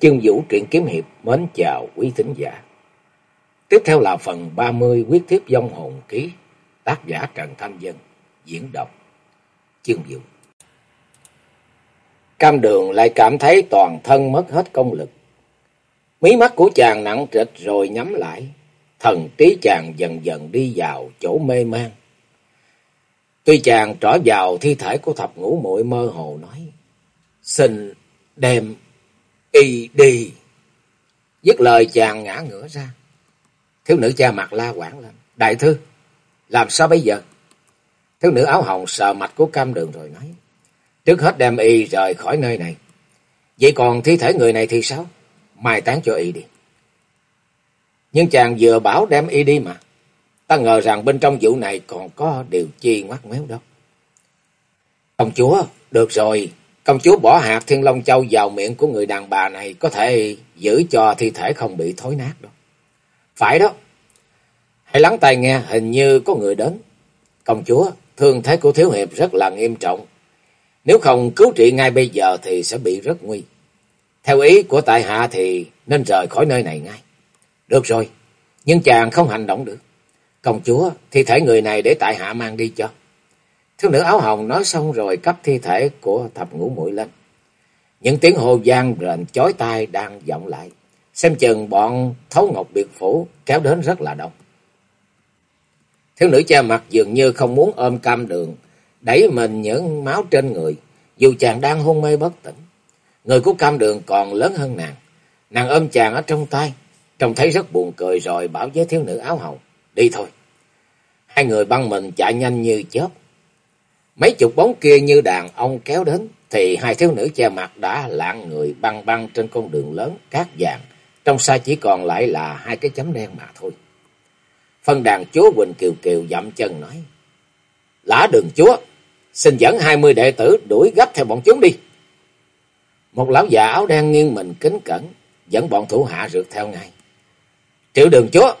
Chương Vũ truyện kiếm hiệp mến chào quý thính giả. Tiếp theo là phần 30 quyết thiếp dông hồn ký, tác giả Trần Thanh Dân, diễn đọc Chương Vũ. Cam đường lại cảm thấy toàn thân mất hết công lực. Mí mắt của chàng nặng trịch rồi nhắm lại, thần trí chàng dần dần đi vào chỗ mê man. Tuy chàng trỏ vào thi thể của thập ngũ muội mơ hồ nói, xin đem y đi. Dứt lời chàng ngã ngửa ra. Thiếu nữ cha mặt la quảng lên. Đại thư, làm sao bây giờ? Thiếu nữ áo hồng sờ mạch của cam đường rồi nói. Trước hết đem y rời khỏi nơi này. Vậy còn thi thể người này thì sao? Mai tán cho y đi. Nhưng chàng vừa bảo đem y đi mà. Ta ngờ rằng bên trong vụ này còn có điều chi ngoắt méo đó. Công chúa, được rồi, Công chúa bỏ hạt thiên long châu vào miệng của người đàn bà này có thể giữ cho thi thể không bị thối nát đâu. Phải đó. Hãy lắng tai nghe, hình như có người đến. Công chúa, thương thế của Thiếu Hiệp rất là nghiêm trọng. Nếu không cứu trị ngay bây giờ thì sẽ bị rất nguy. Theo ý của tại hạ thì nên rời khỏi nơi này ngay. Được rồi, nhưng chàng không hành động được. Công chúa, thi thể người này để tại hạ mang đi cho. Thiếu nữ áo hồng nói xong rồi cấp thi thể của thập ngũ mũi lên. Những tiếng hô vang rền chói tai đang vọng lại. Xem chừng bọn thấu ngọc biệt phủ kéo đến rất là đông. Thiếu nữ che mặt dường như không muốn ôm cam đường, đẩy mình những máu trên người, dù chàng đang hôn mê bất tỉnh. Người của cam đường còn lớn hơn nàng. Nàng ôm chàng ở trong tay, trông thấy rất buồn cười rồi bảo với thiếu nữ áo hồng, đi thôi. Hai người băng mình chạy nhanh như chớp, Mấy chục bóng kia như đàn ông kéo đến, thì hai thiếu nữ che mặt đã lạng người băng băng trên con đường lớn, cát vàng. Trong xa chỉ còn lại là hai cái chấm đen mà thôi. Phân đàn chúa Quỳnh Kiều Kiều dậm chân nói. Lã đường chúa, xin dẫn hai mươi đệ tử đuổi gấp theo bọn chúng đi. Một lão già áo đen nghiêng mình kính cẩn, dẫn bọn thủ hạ rượt theo ngay. Triệu đường chúa,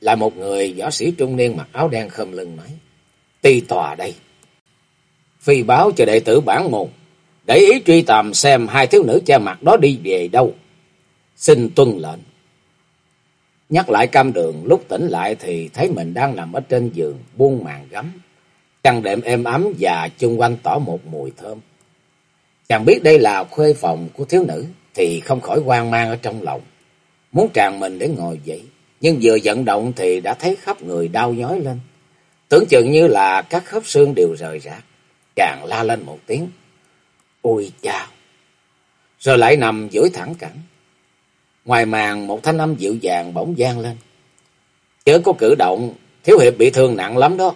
là một người võ sĩ trung niên mặc áo đen khâm lưng nói. Ti tòa đây phi báo cho đệ tử bản môn, để ý truy tầm xem hai thiếu nữ che mặt đó đi về đâu. Xin tuân lệnh. Nhắc lại cam đường, lúc tỉnh lại thì thấy mình đang nằm ở trên giường, buông màn gấm. chăn đệm êm ấm và chung quanh tỏ một mùi thơm. Chàng biết đây là khuê phòng của thiếu nữ, thì không khỏi hoang mang ở trong lòng. Muốn tràn mình để ngồi dậy, nhưng vừa vận động thì đã thấy khắp người đau nhói lên. Tưởng chừng như là các khớp xương đều rời rạc. Chàng la lên một tiếng. Ôi chào! Rồi lại nằm dưới thẳng cẳng. Ngoài màn một thanh âm dịu dàng bỗng gian lên. Chớ có cử động, thiếu hiệp bị thương nặng lắm đó.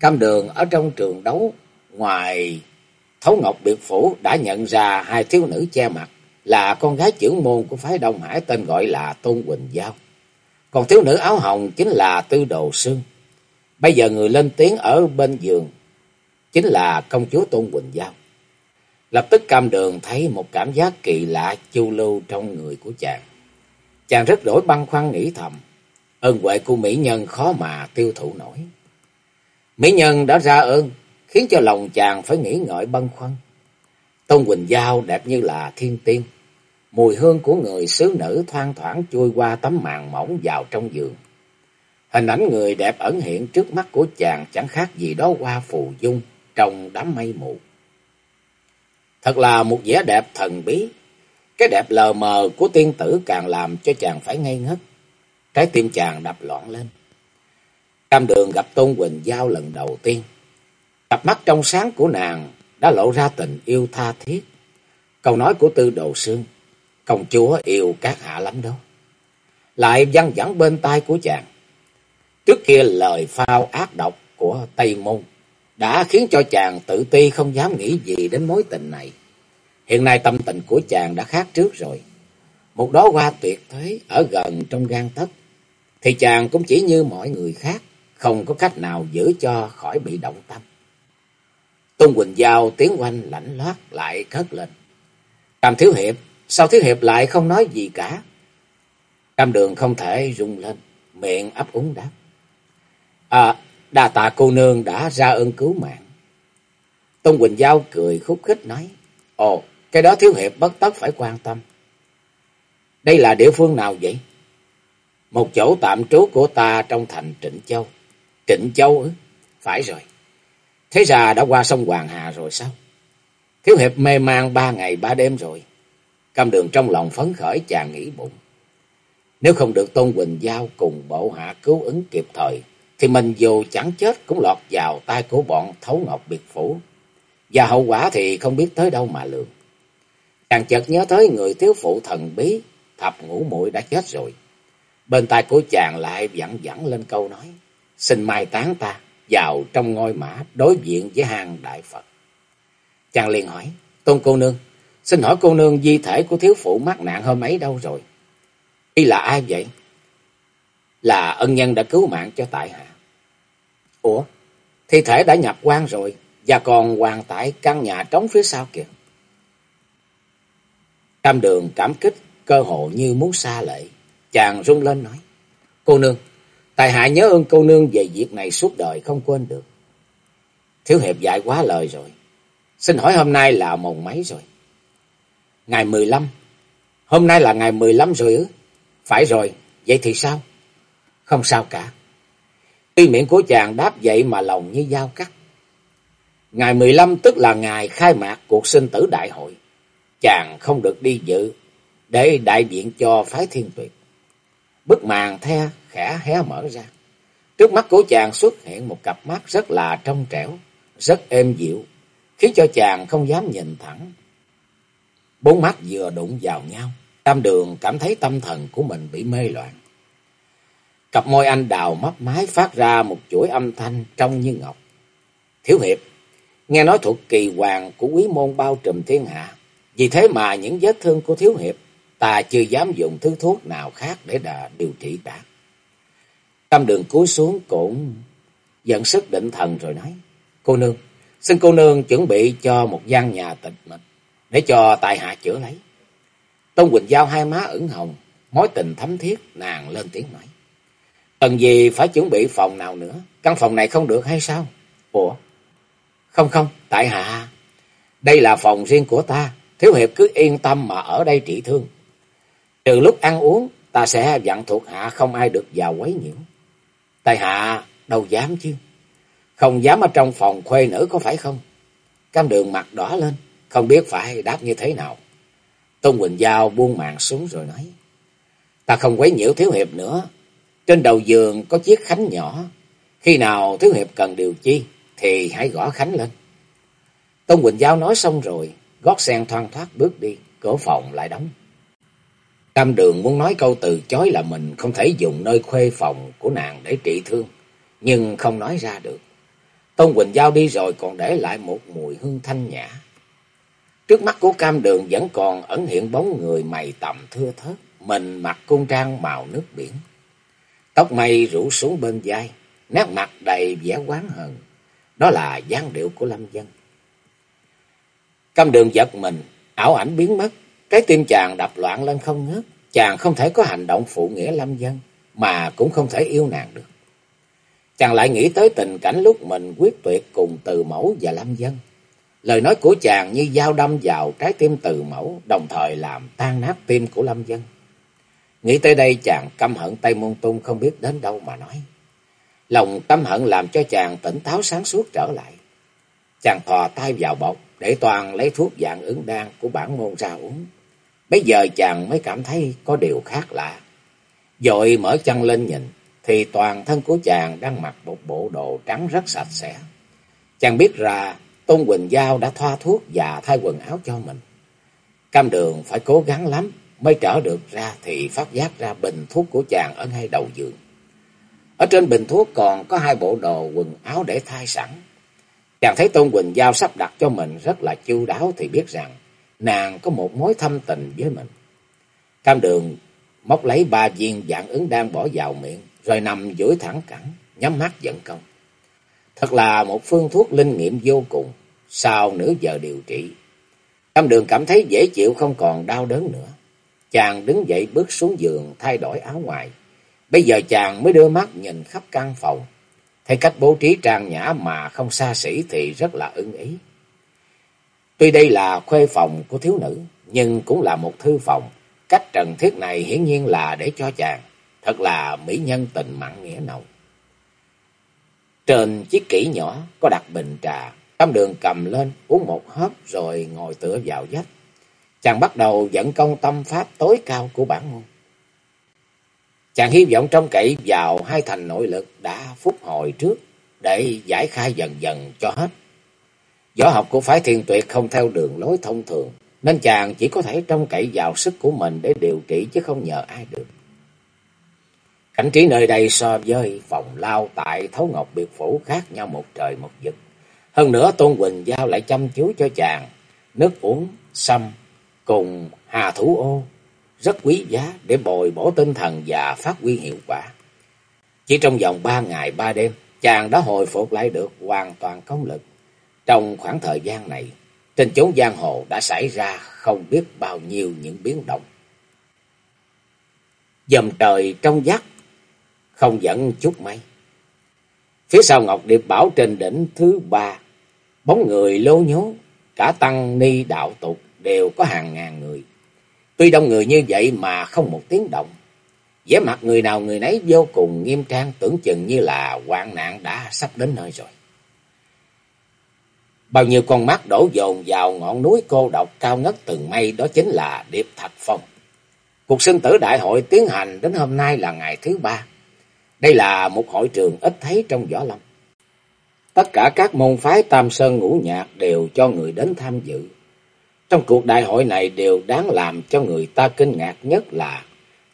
Cam đường ở trong trường đấu, ngoài Thấu Ngọc Biệt Phủ đã nhận ra hai thiếu nữ che mặt là con gái trưởng môn của phái Đông Hải tên gọi là Tôn Quỳnh Giao. Còn thiếu nữ áo hồng chính là Tư Đồ Sương. Bây giờ người lên tiếng ở bên giường chính là công chúa Tôn Quỳnh Giao. Lập tức cam đường thấy một cảm giác kỳ lạ chu lưu trong người của chàng. Chàng rất đổi băn khoăn nghĩ thầm, ơn huệ của mỹ nhân khó mà tiêu thụ nổi. Mỹ nhân đã ra ơn, khiến cho lòng chàng phải nghĩ ngợi băn khoăn. Tôn Quỳnh Giao đẹp như là thiên tiên, mùi hương của người xứ nữ thoang thoảng chui qua tấm màn mỏng vào trong giường. Hình ảnh người đẹp ẩn hiện trước mắt của chàng chẳng khác gì đó qua phù dung trong đám mây mù. Thật là một vẻ đẹp thần bí. Cái đẹp lờ mờ của tiên tử càng làm cho chàng phải ngây ngất. Trái tim chàng đập loạn lên. Cam đường gặp Tôn Quỳnh Giao lần đầu tiên. Cặp mắt trong sáng của nàng đã lộ ra tình yêu tha thiết. Câu nói của Tư Đồ Sương, công chúa yêu các hạ lắm đâu. Lại văng vẳng bên tai của chàng. Trước kia lời phao ác độc của Tây Môn đã khiến cho chàng tự ti không dám nghĩ gì đến mối tình này. Hiện nay tâm tình của chàng đã khác trước rồi. Một đó hoa tuyệt thế ở gần trong gan tất, thì chàng cũng chỉ như mọi người khác, không có cách nào giữ cho khỏi bị động tâm. Tôn Quỳnh Giao tiếng quanh lạnh loát lại cất lên. Cam Thiếu Hiệp, sao Thiếu Hiệp lại không nói gì cả? Cam Đường không thể rung lên, miệng ấp úng đáp. À, đa tạ cô nương đã ra ơn cứu mạng. Tôn Quỳnh Giao cười khúc khích nói, Ồ, cái đó thiếu hiệp bất tất phải quan tâm. Đây là địa phương nào vậy? Một chỗ tạm trú của ta trong thành Trịnh Châu. Trịnh Châu ư? Phải rồi. Thế ra đã qua sông Hoàng Hà rồi sao? Thiếu hiệp mê man ba ngày ba đêm rồi. Cam đường trong lòng phấn khởi chàng nghĩ bụng. Nếu không được Tôn Quỳnh Giao cùng bộ hạ cứu ứng kịp thời, thì mình dù chẳng chết cũng lọt vào tay của bọn Thấu Ngọc Biệt Phủ. Và hậu quả thì không biết tới đâu mà lường. Chàng chợt nhớ tới người thiếu phụ thần bí, thập ngũ muội đã chết rồi. Bên tai của chàng lại vặn vẳng lên câu nói, xin mai tán ta vào trong ngôi mã đối diện với hang đại Phật. Chàng liền hỏi, Tôn cô nương, xin hỏi cô nương di thể của thiếu phụ mắc nạn hôm ấy đâu rồi? Y là ai vậy? Là ân nhân đã cứu mạng cho tại hạ. Ủa, thi thể đã nhập quan rồi, và còn hoàn tại căn nhà trống phía sau kìa. Cam đường cảm kích, cơ hội như muốn xa lệ. Chàng rung lên nói, cô nương, tài hạ nhớ ơn cô nương về việc này suốt đời không quên được. Thiếu hiệp dạy quá lời rồi. Xin hỏi hôm nay là mồng mấy rồi? Ngày mười lăm. Hôm nay là ngày mười lăm rồi ư? Phải rồi, vậy thì sao? Không sao cả. Tuy miệng của chàng đáp vậy mà lòng như dao cắt. Ngày mười lăm tức là ngày khai mạc cuộc sinh tử đại hội. Chàng không được đi dự để đại diện cho phái thiên tuyệt. Bức màn the khẽ hé mở ra. Trước mắt của chàng xuất hiện một cặp mắt rất là trong trẻo, rất êm dịu, khiến cho chàng không dám nhìn thẳng. Bốn mắt vừa đụng vào nhau, Tam đường cảm thấy tâm thần của mình bị mê loạn. Cặp môi anh đào mắt mái phát ra một chuỗi âm thanh trong như ngọc. Thiếu hiệp, nghe nói thuộc kỳ hoàng của quý môn bao trùm thiên hạ. Vì thế mà những vết thương của thiếu hiệp, ta chưa dám dùng thứ thuốc nào khác để đà điều trị cả. Tâm đường cúi xuống cũng dẫn sức định thần rồi nói. Cô nương, xin cô nương chuẩn bị cho một gian nhà tịch mịch để cho tại hạ chữa lấy. Tôn Quỳnh Giao hai má ửng hồng, mối tình thấm thiết, nàng lên tiếng nói. Cần gì phải chuẩn bị phòng nào nữa, căn phòng này không được hay sao? Ủa? Không không, tại hạ. Đây là phòng riêng của ta, thiếu hiệp cứ yên tâm mà ở đây trị thương. Trừ lúc ăn uống, ta sẽ dặn thuộc hạ không ai được vào quấy nhiễu. Tại hạ đâu dám chứ. Không dám ở trong phòng khuê nữ có phải không? Cam đường mặt đỏ lên, không biết phải đáp như thế nào. Tôn Quỳnh Giao buông mạng xuống rồi nói. Ta không quấy nhiễu Thiếu Hiệp nữa. Trên đầu giường có chiếc khánh nhỏ. Khi nào Thiếu Hiệp cần điều chi thì hãy gõ khánh lên. Tôn Quỳnh Giao nói xong rồi, gót sen thoăn thoát bước đi, cửa phòng lại đóng. Cam đường muốn nói câu từ chối là mình không thể dùng nơi khuê phòng của nàng để trị thương, nhưng không nói ra được. Tôn Quỳnh Giao đi rồi còn để lại một mùi hương thanh nhã. Trước mắt của cam đường vẫn còn ẩn hiện bóng người mày tầm thưa thớt, mình mặc cung trang màu nước biển. Tóc mây rủ xuống bên vai, nét mặt đầy vẻ quán hận. Đó là dáng điệu của Lâm Dân. Cam đường giật mình, ảo ảnh biến mất, trái tim chàng đập loạn lên không ngớt. Chàng không thể có hành động phụ nghĩa Lâm Dân, mà cũng không thể yêu nàng được. Chàng lại nghĩ tới tình cảnh lúc mình quyết tuyệt cùng từ mẫu và Lâm Dân. Lời nói của chàng như dao đâm vào trái tim từ mẫu, đồng thời làm tan nát tim của Lâm Dân. Nghĩ tới đây chàng căm hận Tây Môn Tung không biết đến đâu mà nói. Lòng căm hận làm cho chàng tỉnh táo sáng suốt trở lại. Chàng thò tay vào bọc để toàn lấy thuốc dạng ứng đan của bản môn ra uống. Bây giờ chàng mới cảm thấy có điều khác lạ. Dội mở chân lên nhìn, thì toàn thân của chàng đang mặc một bộ đồ trắng rất sạch sẽ. Chàng biết ra Tôn Quỳnh Giao đã thoa thuốc và thay quần áo cho mình. Cam đường phải cố gắng lắm mới trở được ra thì phát giác ra bình thuốc của chàng ở ngay đầu giường. Ở trên bình thuốc còn có hai bộ đồ quần áo để thay sẵn. Chàng thấy Tôn Quỳnh Giao sắp đặt cho mình rất là chu đáo thì biết rằng nàng có một mối thâm tình với mình. Cam đường móc lấy ba viên dạng ứng đang bỏ vào miệng rồi nằm duỗi thẳng cẳng, nhắm mắt dẫn công. Thật là một phương thuốc linh nghiệm vô cùng, sau nửa giờ điều trị. Cam đường cảm thấy dễ chịu không còn đau đớn nữa. Chàng đứng dậy bước xuống giường thay đổi áo ngoài. Bây giờ chàng mới đưa mắt nhìn khắp căn phòng. Thấy cách bố trí trang nhã mà không xa xỉ thì rất là ưng ý. Tuy đây là khuê phòng của thiếu nữ, nhưng cũng là một thư phòng. cách trần thiết này hiển nhiên là để cho chàng. Thật là mỹ nhân tình mặn nghĩa nồng. Trên chiếc kỹ nhỏ có đặt bình trà. Tam đường cầm lên uống một hớp rồi ngồi tựa vào vách. Chàng bắt đầu dẫn công tâm pháp tối cao của bản môn. Chàng hy vọng trong cậy vào hai thành nội lực đã phúc hồi trước để giải khai dần dần cho hết. Võ học của phái thiền tuyệt không theo đường lối thông thường, nên chàng chỉ có thể trông cậy vào sức của mình để điều trị chứ không nhờ ai được. Cảnh trí nơi đây so với phòng lao tại Thấu Ngọc Biệt Phủ khác nhau một trời một vực. Hơn nữa Tôn Quỳnh Giao lại chăm chú cho chàng nước uống, xăm cùng hà thủ ô rất quý giá để bồi bổ tinh thần và phát huy hiệu quả. Chỉ trong vòng ba ngày ba đêm, chàng đã hồi phục lại được hoàn toàn công lực. Trong khoảng thời gian này, trên chốn giang hồ đã xảy ra không biết bao nhiêu những biến động. Dầm trời trong vắt, không dẫn chút mây. Phía sau Ngọc Điệp Bảo trên đỉnh thứ ba, bóng người lô nhố, cả tăng ni đạo tục đều có hàng ngàn người. Tuy đông người như vậy mà không một tiếng động. vẻ mặt người nào người nấy vô cùng nghiêm trang, tưởng chừng như là hoạn nạn đã sắp đến nơi rồi. Bao nhiêu con mắt đổ dồn vào ngọn núi cô độc cao ngất từng mây, đó chính là Điệp Thạch Phong. Cuộc sinh tử đại hội tiến hành đến hôm nay là ngày thứ ba. Đây là một hội trường ít thấy trong võ lâm. Tất cả các môn phái Tam Sơn Ngũ Nhạc đều cho người đến tham dự. Trong cuộc đại hội này điều đáng làm cho người ta kinh ngạc nhất là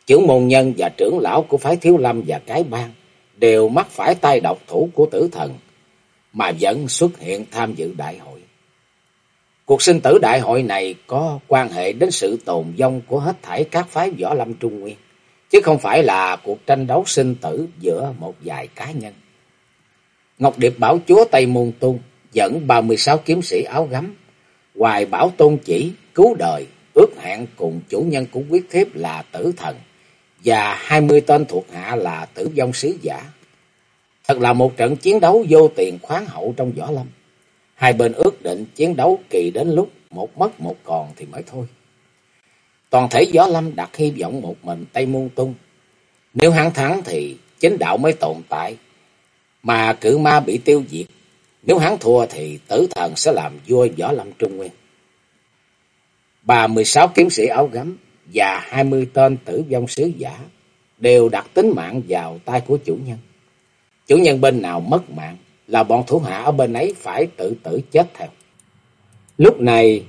trưởng môn nhân và trưởng lão của phái Thiếu Lâm và cái bang đều mắc phải tay độc thủ của tử thần mà vẫn xuất hiện tham dự đại hội. Cuộc sinh tử đại hội này có quan hệ đến sự tồn vong của hết thảy các phái võ lâm Trung Nguyên, chứ không phải là cuộc tranh đấu sinh tử giữa một vài cá nhân. Ngọc Điệp Bảo Chúa Tây Môn Tung dẫn 36 kiếm sĩ áo gấm Hoài bảo tôn chỉ, cứu đời, ước hẹn cùng chủ nhân của quyết thiếp là tử thần, và hai mươi tên thuộc hạ là tử vong sứ giả. Thật là một trận chiến đấu vô tiền khoáng hậu trong võ lâm. Hai bên ước định chiến đấu kỳ đến lúc một mất một còn thì mới thôi. Toàn thể võ lâm đặt hy vọng một mình Tây Môn Tung. Nếu hắn thắng thì chính đạo mới tồn tại, mà cử ma bị tiêu diệt nếu hắn thua thì tử thần sẽ làm vua võ lâm Trung Nguyên. Ba mươi sáu kiếm sĩ áo gấm và hai mươi tên tử vong sứ giả đều đặt tính mạng vào tay của chủ nhân. Chủ nhân bên nào mất mạng là bọn thủ hạ ở bên ấy phải tự tử chết theo. Lúc này,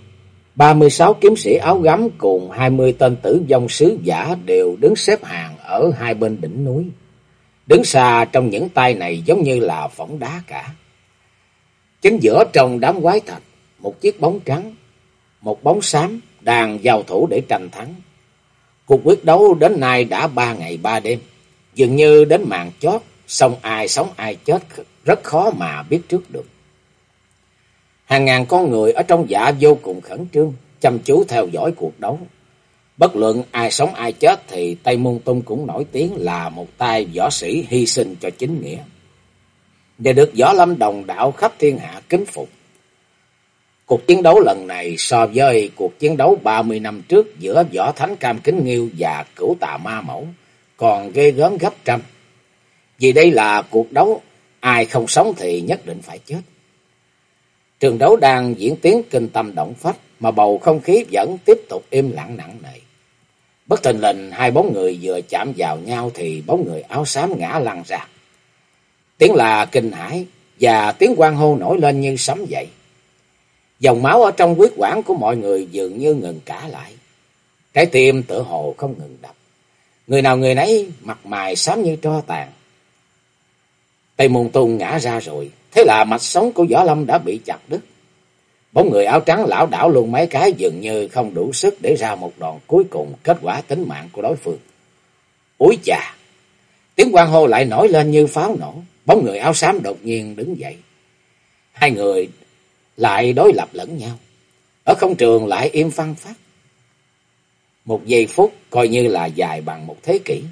ba mươi sáu kiếm sĩ áo gấm cùng hai mươi tên tử vong sứ giả đều đứng xếp hàng ở hai bên đỉnh núi. Đứng xa trong những tay này giống như là phỏng đá cả. Chính giữa trong đám quái thạch, một chiếc bóng trắng, một bóng xám đang giao thủ để tranh thắng. Cuộc quyết đấu đến nay đã ba ngày ba đêm, dường như đến mạng chót, xong ai sống ai chết rất khó mà biết trước được. Hàng ngàn con người ở trong dạ vô cùng khẩn trương, chăm chú theo dõi cuộc đấu. Bất luận ai sống ai chết thì Tây Môn Tung cũng nổi tiếng là một tay võ sĩ hy sinh cho chính nghĩa và được võ lâm đồng đạo khắp thiên hạ kính phục. Cuộc chiến đấu lần này so với cuộc chiến đấu 30 năm trước giữa võ thánh Cam Kính Nghiêu và cửu tà ma mẫu còn ghê gớm gấp trăm. Vì đây là cuộc đấu, ai không sống thì nhất định phải chết. Trường đấu đang diễn tiến kinh tâm động phách mà bầu không khí vẫn tiếp tục im lặng nặng nề. Bất thình lình hai bóng người vừa chạm vào nhau thì bóng người áo xám ngã lăn ra. Tiếng là kinh hãi và tiếng quan hô nổi lên như sấm dậy. Dòng máu ở trong huyết quản của mọi người dường như ngừng cả lại. Trái tim tự hồ không ngừng đập. Người nào người nấy mặt mày xám như tro tàn. Tây môn Tùng ngã ra rồi. Thế là mạch sống của Võ Lâm đã bị chặt đứt. Bóng người áo trắng lão đảo luôn mấy cái dường như không đủ sức để ra một đòn cuối cùng kết quả tính mạng của đối phương. Úi chà! Tiếng quan hô lại nổi lên như pháo nổ. Bóng người áo xám đột nhiên đứng dậy. Hai người lại đối lập lẫn nhau. Ở không trường lại im phăng phát. Một giây phút coi như là dài bằng một thế kỷ.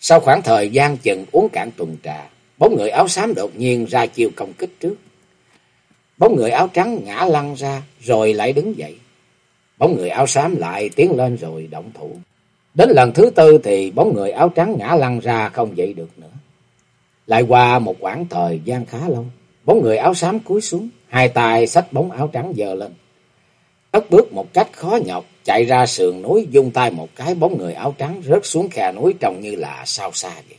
Sau khoảng thời gian chừng uống cạn tuần trà, bóng người áo xám đột nhiên ra chiều công kích trước. Bóng người áo trắng ngã lăn ra rồi lại đứng dậy. bóng người áo xám lại tiến lên rồi động thủ. Đến lần thứ tư thì bóng người áo trắng ngã lăn ra không dậy được nữa. Lại qua một quãng thời gian khá lâu, bóng người áo xám cúi xuống, hai tay xách bóng áo trắng dờ lên. Cất bước một cách khó nhọc, chạy ra sườn núi, dung tay một cái bóng người áo trắng rớt xuống khe núi trông như là sao xa vậy.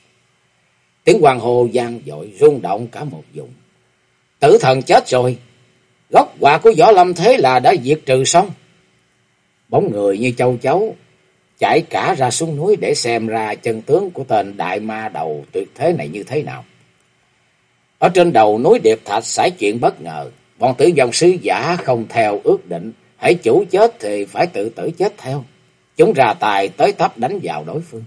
Tiếng hoàng hồ gian dội rung động cả một vùng. Tử thần chết rồi, gốc quả của võ lâm thế là đã diệt trừ xong. Bóng người như châu chấu, chạy cả ra xuống núi để xem ra chân tướng của tên đại ma đầu tuyệt thế này như thế nào. Ở trên đầu núi Điệp Thạch xảy chuyện bất ngờ, bọn tử dòng sứ giả không theo ước định, hãy chủ chết thì phải tự tử chết theo. Chúng ra tài tới tấp đánh vào đối phương.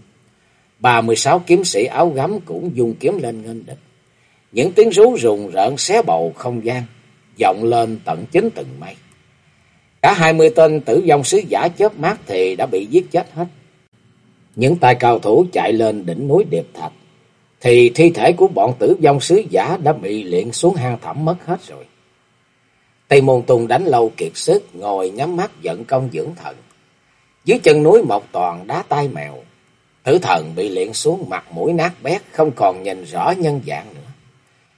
Ba mươi sáu kiếm sĩ áo gấm cũng dùng kiếm lên nghênh địch. Những tiếng rú rùng rợn xé bầu không gian, vọng lên tận chính từng mây. Cả hai mươi tên tử vong sứ giả chớp mắt thì đã bị giết chết hết. Những tay cao thủ chạy lên đỉnh núi Điệp Thạch, thì thi thể của bọn tử vong sứ giả đã bị luyện xuống hang thẳm mất hết rồi. Tây Môn Tùng đánh lâu kiệt sức, ngồi nhắm mắt giận công dưỡng thần. Dưới chân núi một toàn đá tai mèo, tử thần bị luyện xuống mặt mũi nát bét, không còn nhìn rõ nhân dạng nữa.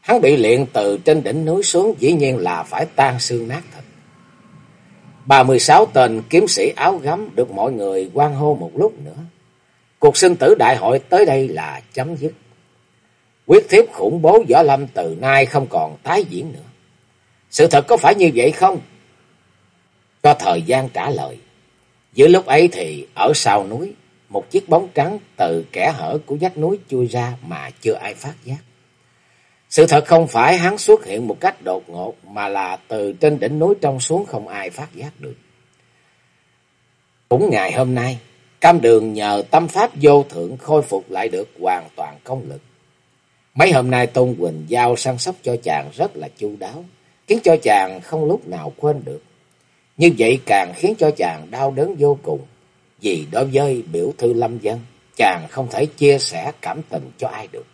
Hắn bị luyện từ trên đỉnh núi xuống dĩ nhiên là phải tan xương nát thịt. 36 tên kiếm sĩ áo gấm được mọi người quan hô một lúc nữa. Cuộc sinh tử đại hội tới đây là chấm dứt. Quyết thiếp khủng bố võ lâm từ nay không còn tái diễn nữa. Sự thật có phải như vậy không? Cho thời gian trả lời. Giữa lúc ấy thì ở sau núi, một chiếc bóng trắng từ kẻ hở của vách núi chui ra mà chưa ai phát giác. Sự thật không phải hắn xuất hiện một cách đột ngột mà là từ trên đỉnh núi trong xuống không ai phát giác được. Cũng ngày hôm nay, Cam Đường nhờ tâm pháp vô thượng khôi phục lại được hoàn toàn công lực. Mấy hôm nay Tôn Quỳnh giao săn sóc cho chàng rất là chu đáo, khiến cho chàng không lúc nào quên được. Như vậy càng khiến cho chàng đau đớn vô cùng, vì đối với biểu thư lâm dân, chàng không thể chia sẻ cảm tình cho ai được.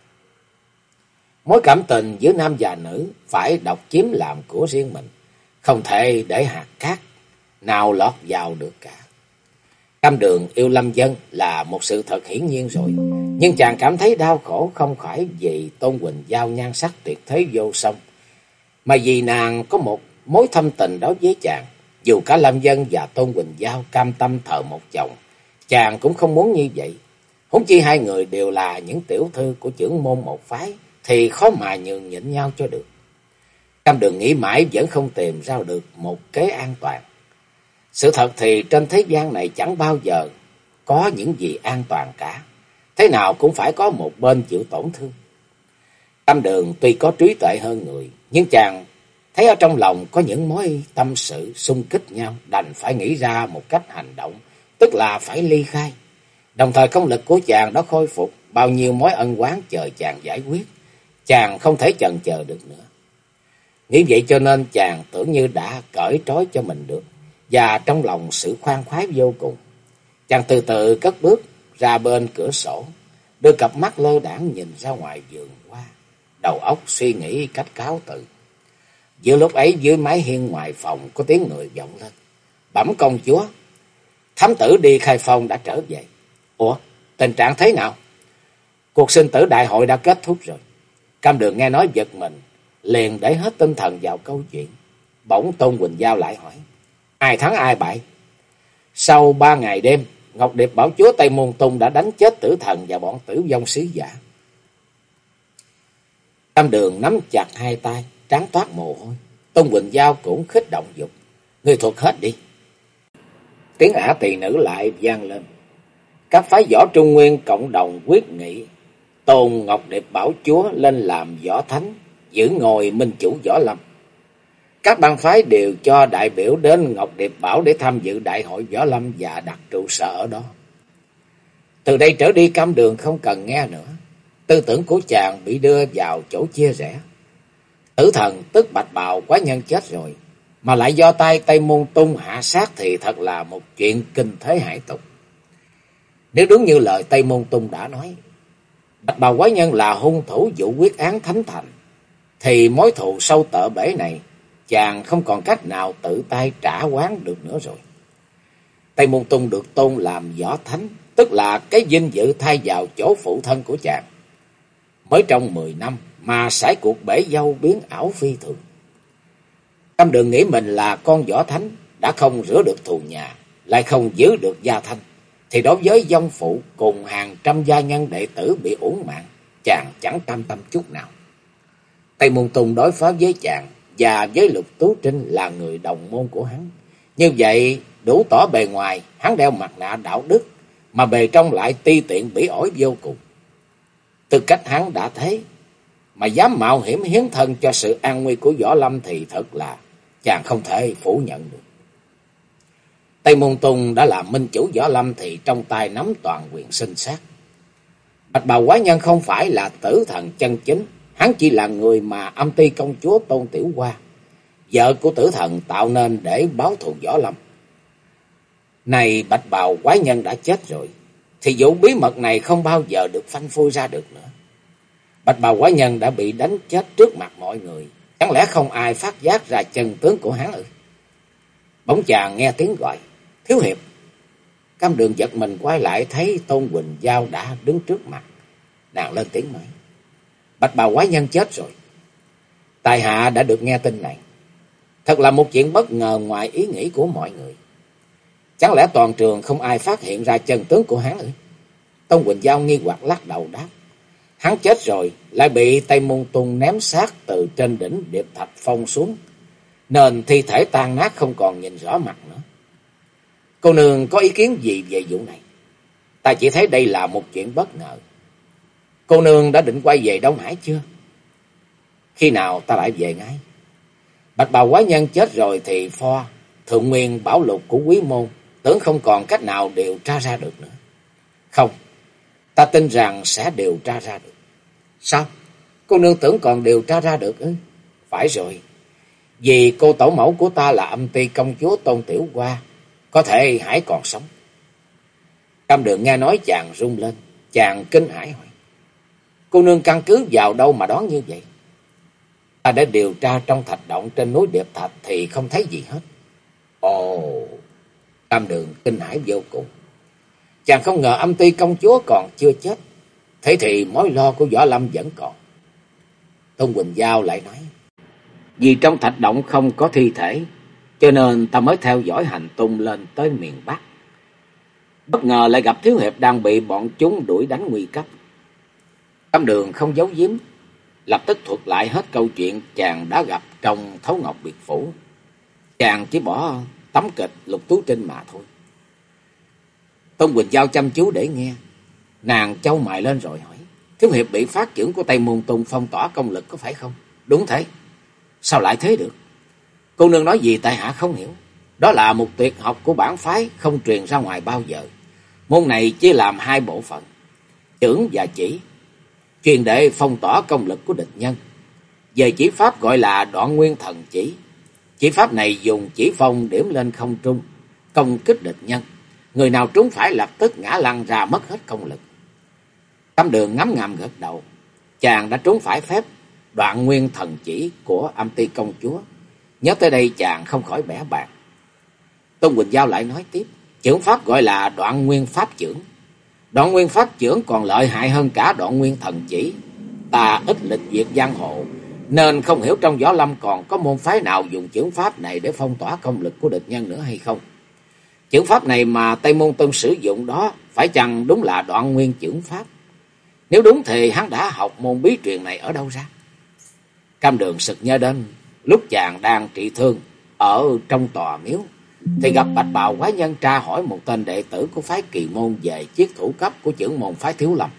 Mối cảm tình giữa nam và nữ phải độc chiếm làm của riêng mình, không thể để hạt cát nào lọt vào được cả. Cam đường yêu lâm dân là một sự thật hiển nhiên rồi, nhưng chàng cảm thấy đau khổ không phải vì Tôn Quỳnh Giao nhan sắc tuyệt thế vô song, mà vì nàng có một mối thâm tình đối với chàng. Dù cả Lâm Dân và Tôn Quỳnh Giao cam tâm thờ một chồng, chàng cũng không muốn như vậy. Húng chi hai người đều là những tiểu thư của trưởng môn một phái, thì khó mà nhường nhịn nhau cho được. Cam đường nghĩ mãi vẫn không tìm ra được một kế an toàn. Sự thật thì trên thế gian này chẳng bao giờ có những gì an toàn cả. Thế nào cũng phải có một bên chịu tổn thương. Cam đường tuy có trí tuệ hơn người, nhưng chàng thấy ở trong lòng có những mối tâm sự xung kích nhau, đành phải nghĩ ra một cách hành động, tức là phải ly khai. Đồng thời công lực của chàng đã khôi phục, bao nhiêu mối ân oán chờ chàng giải quyết chàng không thể chần chờ được nữa. Nghĩ vậy cho nên chàng tưởng như đã cởi trói cho mình được, và trong lòng sự khoan khoái vô cùng. Chàng từ từ cất bước ra bên cửa sổ, đưa cặp mắt lơ đảng nhìn ra ngoài vườn qua, đầu óc suy nghĩ cách cáo từ. Giữa lúc ấy dưới mái hiên ngoài phòng có tiếng người vọng lên. Bẩm công chúa, thám tử đi khai phong đã trở về. Ủa, tình trạng thế nào? Cuộc sinh tử đại hội đã kết thúc rồi. Cam đường nghe nói giật mình, liền để hết tinh thần vào câu chuyện. Bỗng Tôn Quỳnh Giao lại hỏi, ai thắng ai bại? Sau ba ngày đêm, Ngọc Điệp bảo chúa Tây Môn Tung đã đánh chết tử thần và bọn tử vong sứ giả. Cam đường nắm chặt hai tay, trán toát mồ hôi. Tôn Quỳnh Giao cũng khích động dục. Người thuộc hết đi. Tiếng ả tỳ nữ lại vang lên. Các phái võ Trung Nguyên cộng đồng quyết nghị tôn Ngọc Điệp Bảo Chúa lên làm võ thánh, giữ ngồi minh chủ võ lâm. Các bang phái đều cho đại biểu đến Ngọc Điệp Bảo để tham dự đại hội võ lâm và đặt trụ sở ở đó. Từ đây trở đi cam đường không cần nghe nữa. Tư tưởng của chàng bị đưa vào chỗ chia rẽ. Tử thần tức bạch bào quá nhân chết rồi. Mà lại do tay Tây Môn Tung hạ sát thì thật là một chuyện kinh thế hải tục. Nếu đúng như lời Tây Môn Tung đã nói, Bạch bào quái nhân là hung thủ vụ quyết án thánh thành. Thì mối thù sâu tợ bể này, chàng không còn cách nào tự tay trả quán được nữa rồi. Tây Môn Tung được tôn làm võ thánh, tức là cái vinh dự thay vào chỗ phụ thân của chàng. Mới trong mười năm mà sải cuộc bể dâu biến ảo phi thường. Cam đường nghĩ mình là con võ thánh, đã không rửa được thù nhà, lại không giữ được gia thanh. Thì đối với dông phụ cùng hàng trăm gia nhân đệ tử bị uổng mạng, chàng chẳng cam tâm chút nào. Tây Môn Tùng đối phó với chàng và với Lục Tú Trinh là người đồng môn của hắn. Như vậy đủ tỏ bề ngoài hắn đeo mặt nạ đạo đức mà bề trong lại ti tiện bỉ ổi vô cùng. Từ cách hắn đã thấy mà dám mạo hiểm hiến thân cho sự an nguy của Võ Lâm thì thật là chàng không thể phủ nhận được. Tây Môn Tùng đã làm minh chủ Võ Lâm thì trong tay nắm toàn quyền sinh sát. Bạch bào quái nhân không phải là tử thần chân chính, hắn chỉ là người mà âm ti công chúa Tôn Tiểu Hoa, vợ của tử thần tạo nên để báo thù Võ Lâm. Này bạch bào quái nhân đã chết rồi, thì vụ bí mật này không bao giờ được phanh phui ra được nữa. Bạch bào quái nhân đã bị đánh chết trước mặt mọi người, chẳng lẽ không ai phát giác ra chân tướng của hắn ư? Bỗng chàng nghe tiếng gọi, thiếu hiệp. Cam đường giật mình quay lại thấy Tôn Quỳnh Giao đã đứng trước mặt. Nàng lên tiếng nói. Bạch bào quái nhân chết rồi. Tài hạ đã được nghe tin này. Thật là một chuyện bất ngờ ngoài ý nghĩ của mọi người. Chẳng lẽ toàn trường không ai phát hiện ra chân tướng của hắn ư? Tôn Quỳnh Giao nghi hoặc lắc đầu đáp. Hắn chết rồi, lại bị Tây Môn Tung ném xác từ trên đỉnh Điệp Thạch Phong xuống. Nên thi thể tan nát không còn nhìn rõ mặt nữa. Cô nương có ý kiến gì về vụ này? Ta chỉ thấy đây là một chuyện bất ngờ. Cô nương đã định quay về Đông Hải chưa? Khi nào ta lại về ngay? Bạch bào quái nhân chết rồi thì pho, thượng nguyên bảo lục của quý môn, tưởng không còn cách nào điều tra ra được nữa. Không, ta tin rằng sẽ điều tra ra được. Sao? Cô nương tưởng còn điều tra ra được ư? Phải rồi. Vì cô tổ mẫu của ta là âm ty công chúa Tôn Tiểu Hoa, có thể hãy còn sống. Cam đường nghe nói chàng rung lên, chàng kinh hãi hỏi. Cô nương căn cứ vào đâu mà đoán như vậy? Ta đã điều tra trong thạch động trên núi Điệp Thạch thì không thấy gì hết. Ồ, Cam đường kinh hãi vô cùng. Chàng không ngờ âm ty công chúa còn chưa chết. Thế thì mối lo của Võ Lâm vẫn còn. Tôn Quỳnh Giao lại nói. Vì trong thạch động không có thi thể, cho nên ta mới theo dõi hành tung lên tới miền Bắc. Bất ngờ lại gặp Thiếu Hiệp đang bị bọn chúng đuổi đánh nguy cấp. Cam đường không giấu giếm, lập tức thuật lại hết câu chuyện chàng đã gặp trong Thấu Ngọc Biệt Phủ. Chàng chỉ bỏ tấm kịch lục tú trinh mà thôi. Tôn Quỳnh Giao chăm chú để nghe. Nàng châu mại lên rồi hỏi. Thiếu Hiệp bị phát trưởng của Tây Môn Tùng phong tỏa công lực có phải không? Đúng thế. Sao lại thế được? Cô nương nói gì tại hạ không hiểu. Đó là một tuyệt học của bản phái, không truyền ra ngoài bao giờ. Môn này chỉ làm hai bộ phận. Chưởng và chỉ. Truyền để phong tỏa công lực của địch nhân. Về chỉ pháp gọi là đoạn nguyên thần chỉ. Chỉ pháp này dùng chỉ phong điểm lên không trung. Công kích địch nhân. Người nào trúng phải lập tức ngã lăn ra mất hết công lực. Tâm đường ngắm ngầm gật đầu. Chàng đã trúng phải phép đoạn nguyên thần chỉ của âm ti công chúa. Nhớ tới đây chàng không khỏi bẻ bàn. Tôn Quỳnh Giao lại nói tiếp. Chưởng pháp gọi là đoạn nguyên pháp chưởng. Đoạn nguyên pháp chưởng còn lợi hại hơn cả đoạn nguyên thần chỉ. Ta ít lịch việc giang hồ. Nên không hiểu trong võ lâm còn có môn phái nào dùng chưởng pháp này để phong tỏa công lực của địch nhân nữa hay không. Chưởng pháp này mà Tây Môn Tôn sử dụng đó, phải chăng đúng là đoạn nguyên chưởng pháp? Nếu đúng thì hắn đã học môn bí truyền này ở đâu ra? Cam đường sực nhớ đến lúc chàng đang trị thương ở trong tòa miếu thì gặp bạch bào quái nhân tra hỏi một tên đệ tử của phái kỳ môn về chiếc thủ cấp của trưởng môn phái thiếu lâm.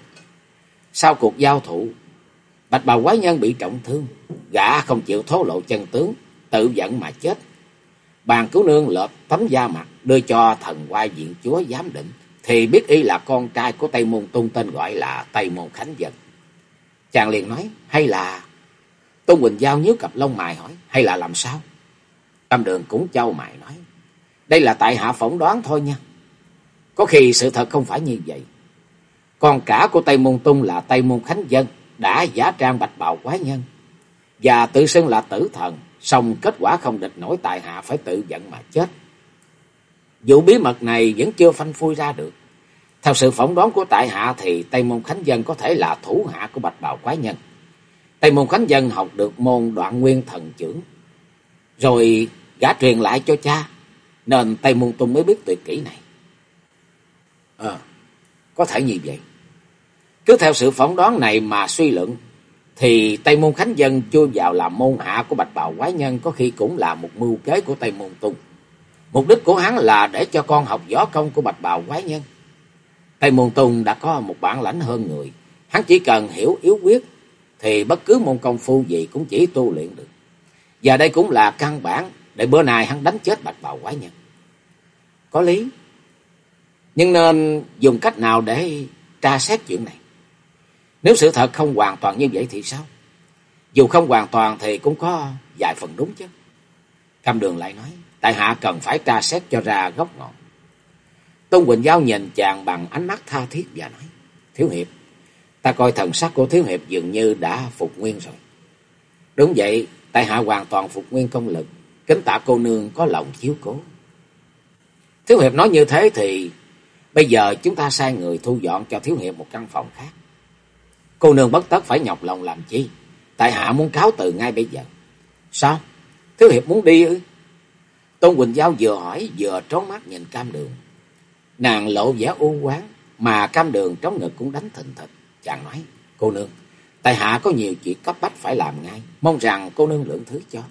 Sau cuộc giao thủ, bạch bào quái nhân bị trọng thương, gã không chịu thố lộ chân tướng, tự giận mà chết. Bàn cứu nương lợp tấm da mặt đưa cho thần quai diện chúa giám định, thì biết y là con trai của Tây Môn Tung tên gọi là Tây Môn Khánh Dân. Chàng liền nói, hay là... Tôn Quỳnh Giao nhíu cặp lông mày hỏi, hay là làm sao? Tâm đường cũng châu mày nói, đây là tại hạ phỏng đoán thôi nha. Có khi sự thật không phải như vậy. Còn cả của Tây Môn Tung là Tây Môn Khánh Dân, đã giả trang bạch bào quái nhân. Và tự xưng là tử thần, xong kết quả không địch nổi tại hạ phải tự giận mà chết. Vụ bí mật này vẫn chưa phanh phui ra được. Theo sự phỏng đoán của tại hạ thì Tây Môn Khánh Dân có thể là thủ hạ của Bạch Bào Quái Nhân. Tây Môn Khánh Dân học được môn đoạn nguyên thần trưởng. Rồi gã truyền lại cho cha. Nên Tây Môn Tung mới biết tuyệt kỹ này. Ờ, có thể như vậy. Cứ theo sự phỏng đoán này mà suy luận. Thì Tây Môn Khánh Dân chui vào làm môn hạ của Bạch Bào Quái Nhân có khi cũng là một mưu kế của Tây Môn Tung. Mục đích của hắn là để cho con học võ công của Bạch Bào Quái Nhân. Tây Môn Tùng đã có một bản lãnh hơn người. Hắn chỉ cần hiểu yếu quyết thì bất cứ môn công phu gì cũng chỉ tu luyện được. Và đây cũng là căn bản để bữa nay hắn đánh chết Bạch Bào Quái Nhân. Có lý. Nhưng nên dùng cách nào để tra xét chuyện này? Nếu sự thật không hoàn toàn như vậy thì sao? Dù không hoàn toàn thì cũng có vài phần đúng chứ. Cam đường lại nói, tại hạ cần phải tra xét cho ra gốc ngọn. Tôn Quỳnh Giao nhìn chàng bằng ánh mắt tha thiết và nói, Thiếu Hiệp, ta coi thần sắc của Thiếu Hiệp dường như đã phục nguyên rồi. Đúng vậy, tại hạ hoàn toàn phục nguyên công lực, kính tạ cô nương có lòng chiếu cố. Thiếu Hiệp nói như thế thì bây giờ chúng ta sai người thu dọn cho Thiếu Hiệp một căn phòng khác. Cô nương bất tất phải nhọc lòng làm chi, tại hạ muốn cáo từ ngay bây giờ. Sao? Thiếu Hiệp muốn đi ư? Tôn Quỳnh Giao vừa hỏi vừa trốn mắt nhìn cam đường. Nàng lộ vẻ u quán mà cam đường trong ngực cũng đánh thình thịch. Chàng nói, cô nương, tại hạ có nhiều chuyện cấp bách phải làm ngay, mong rằng cô nương lượng thứ cho.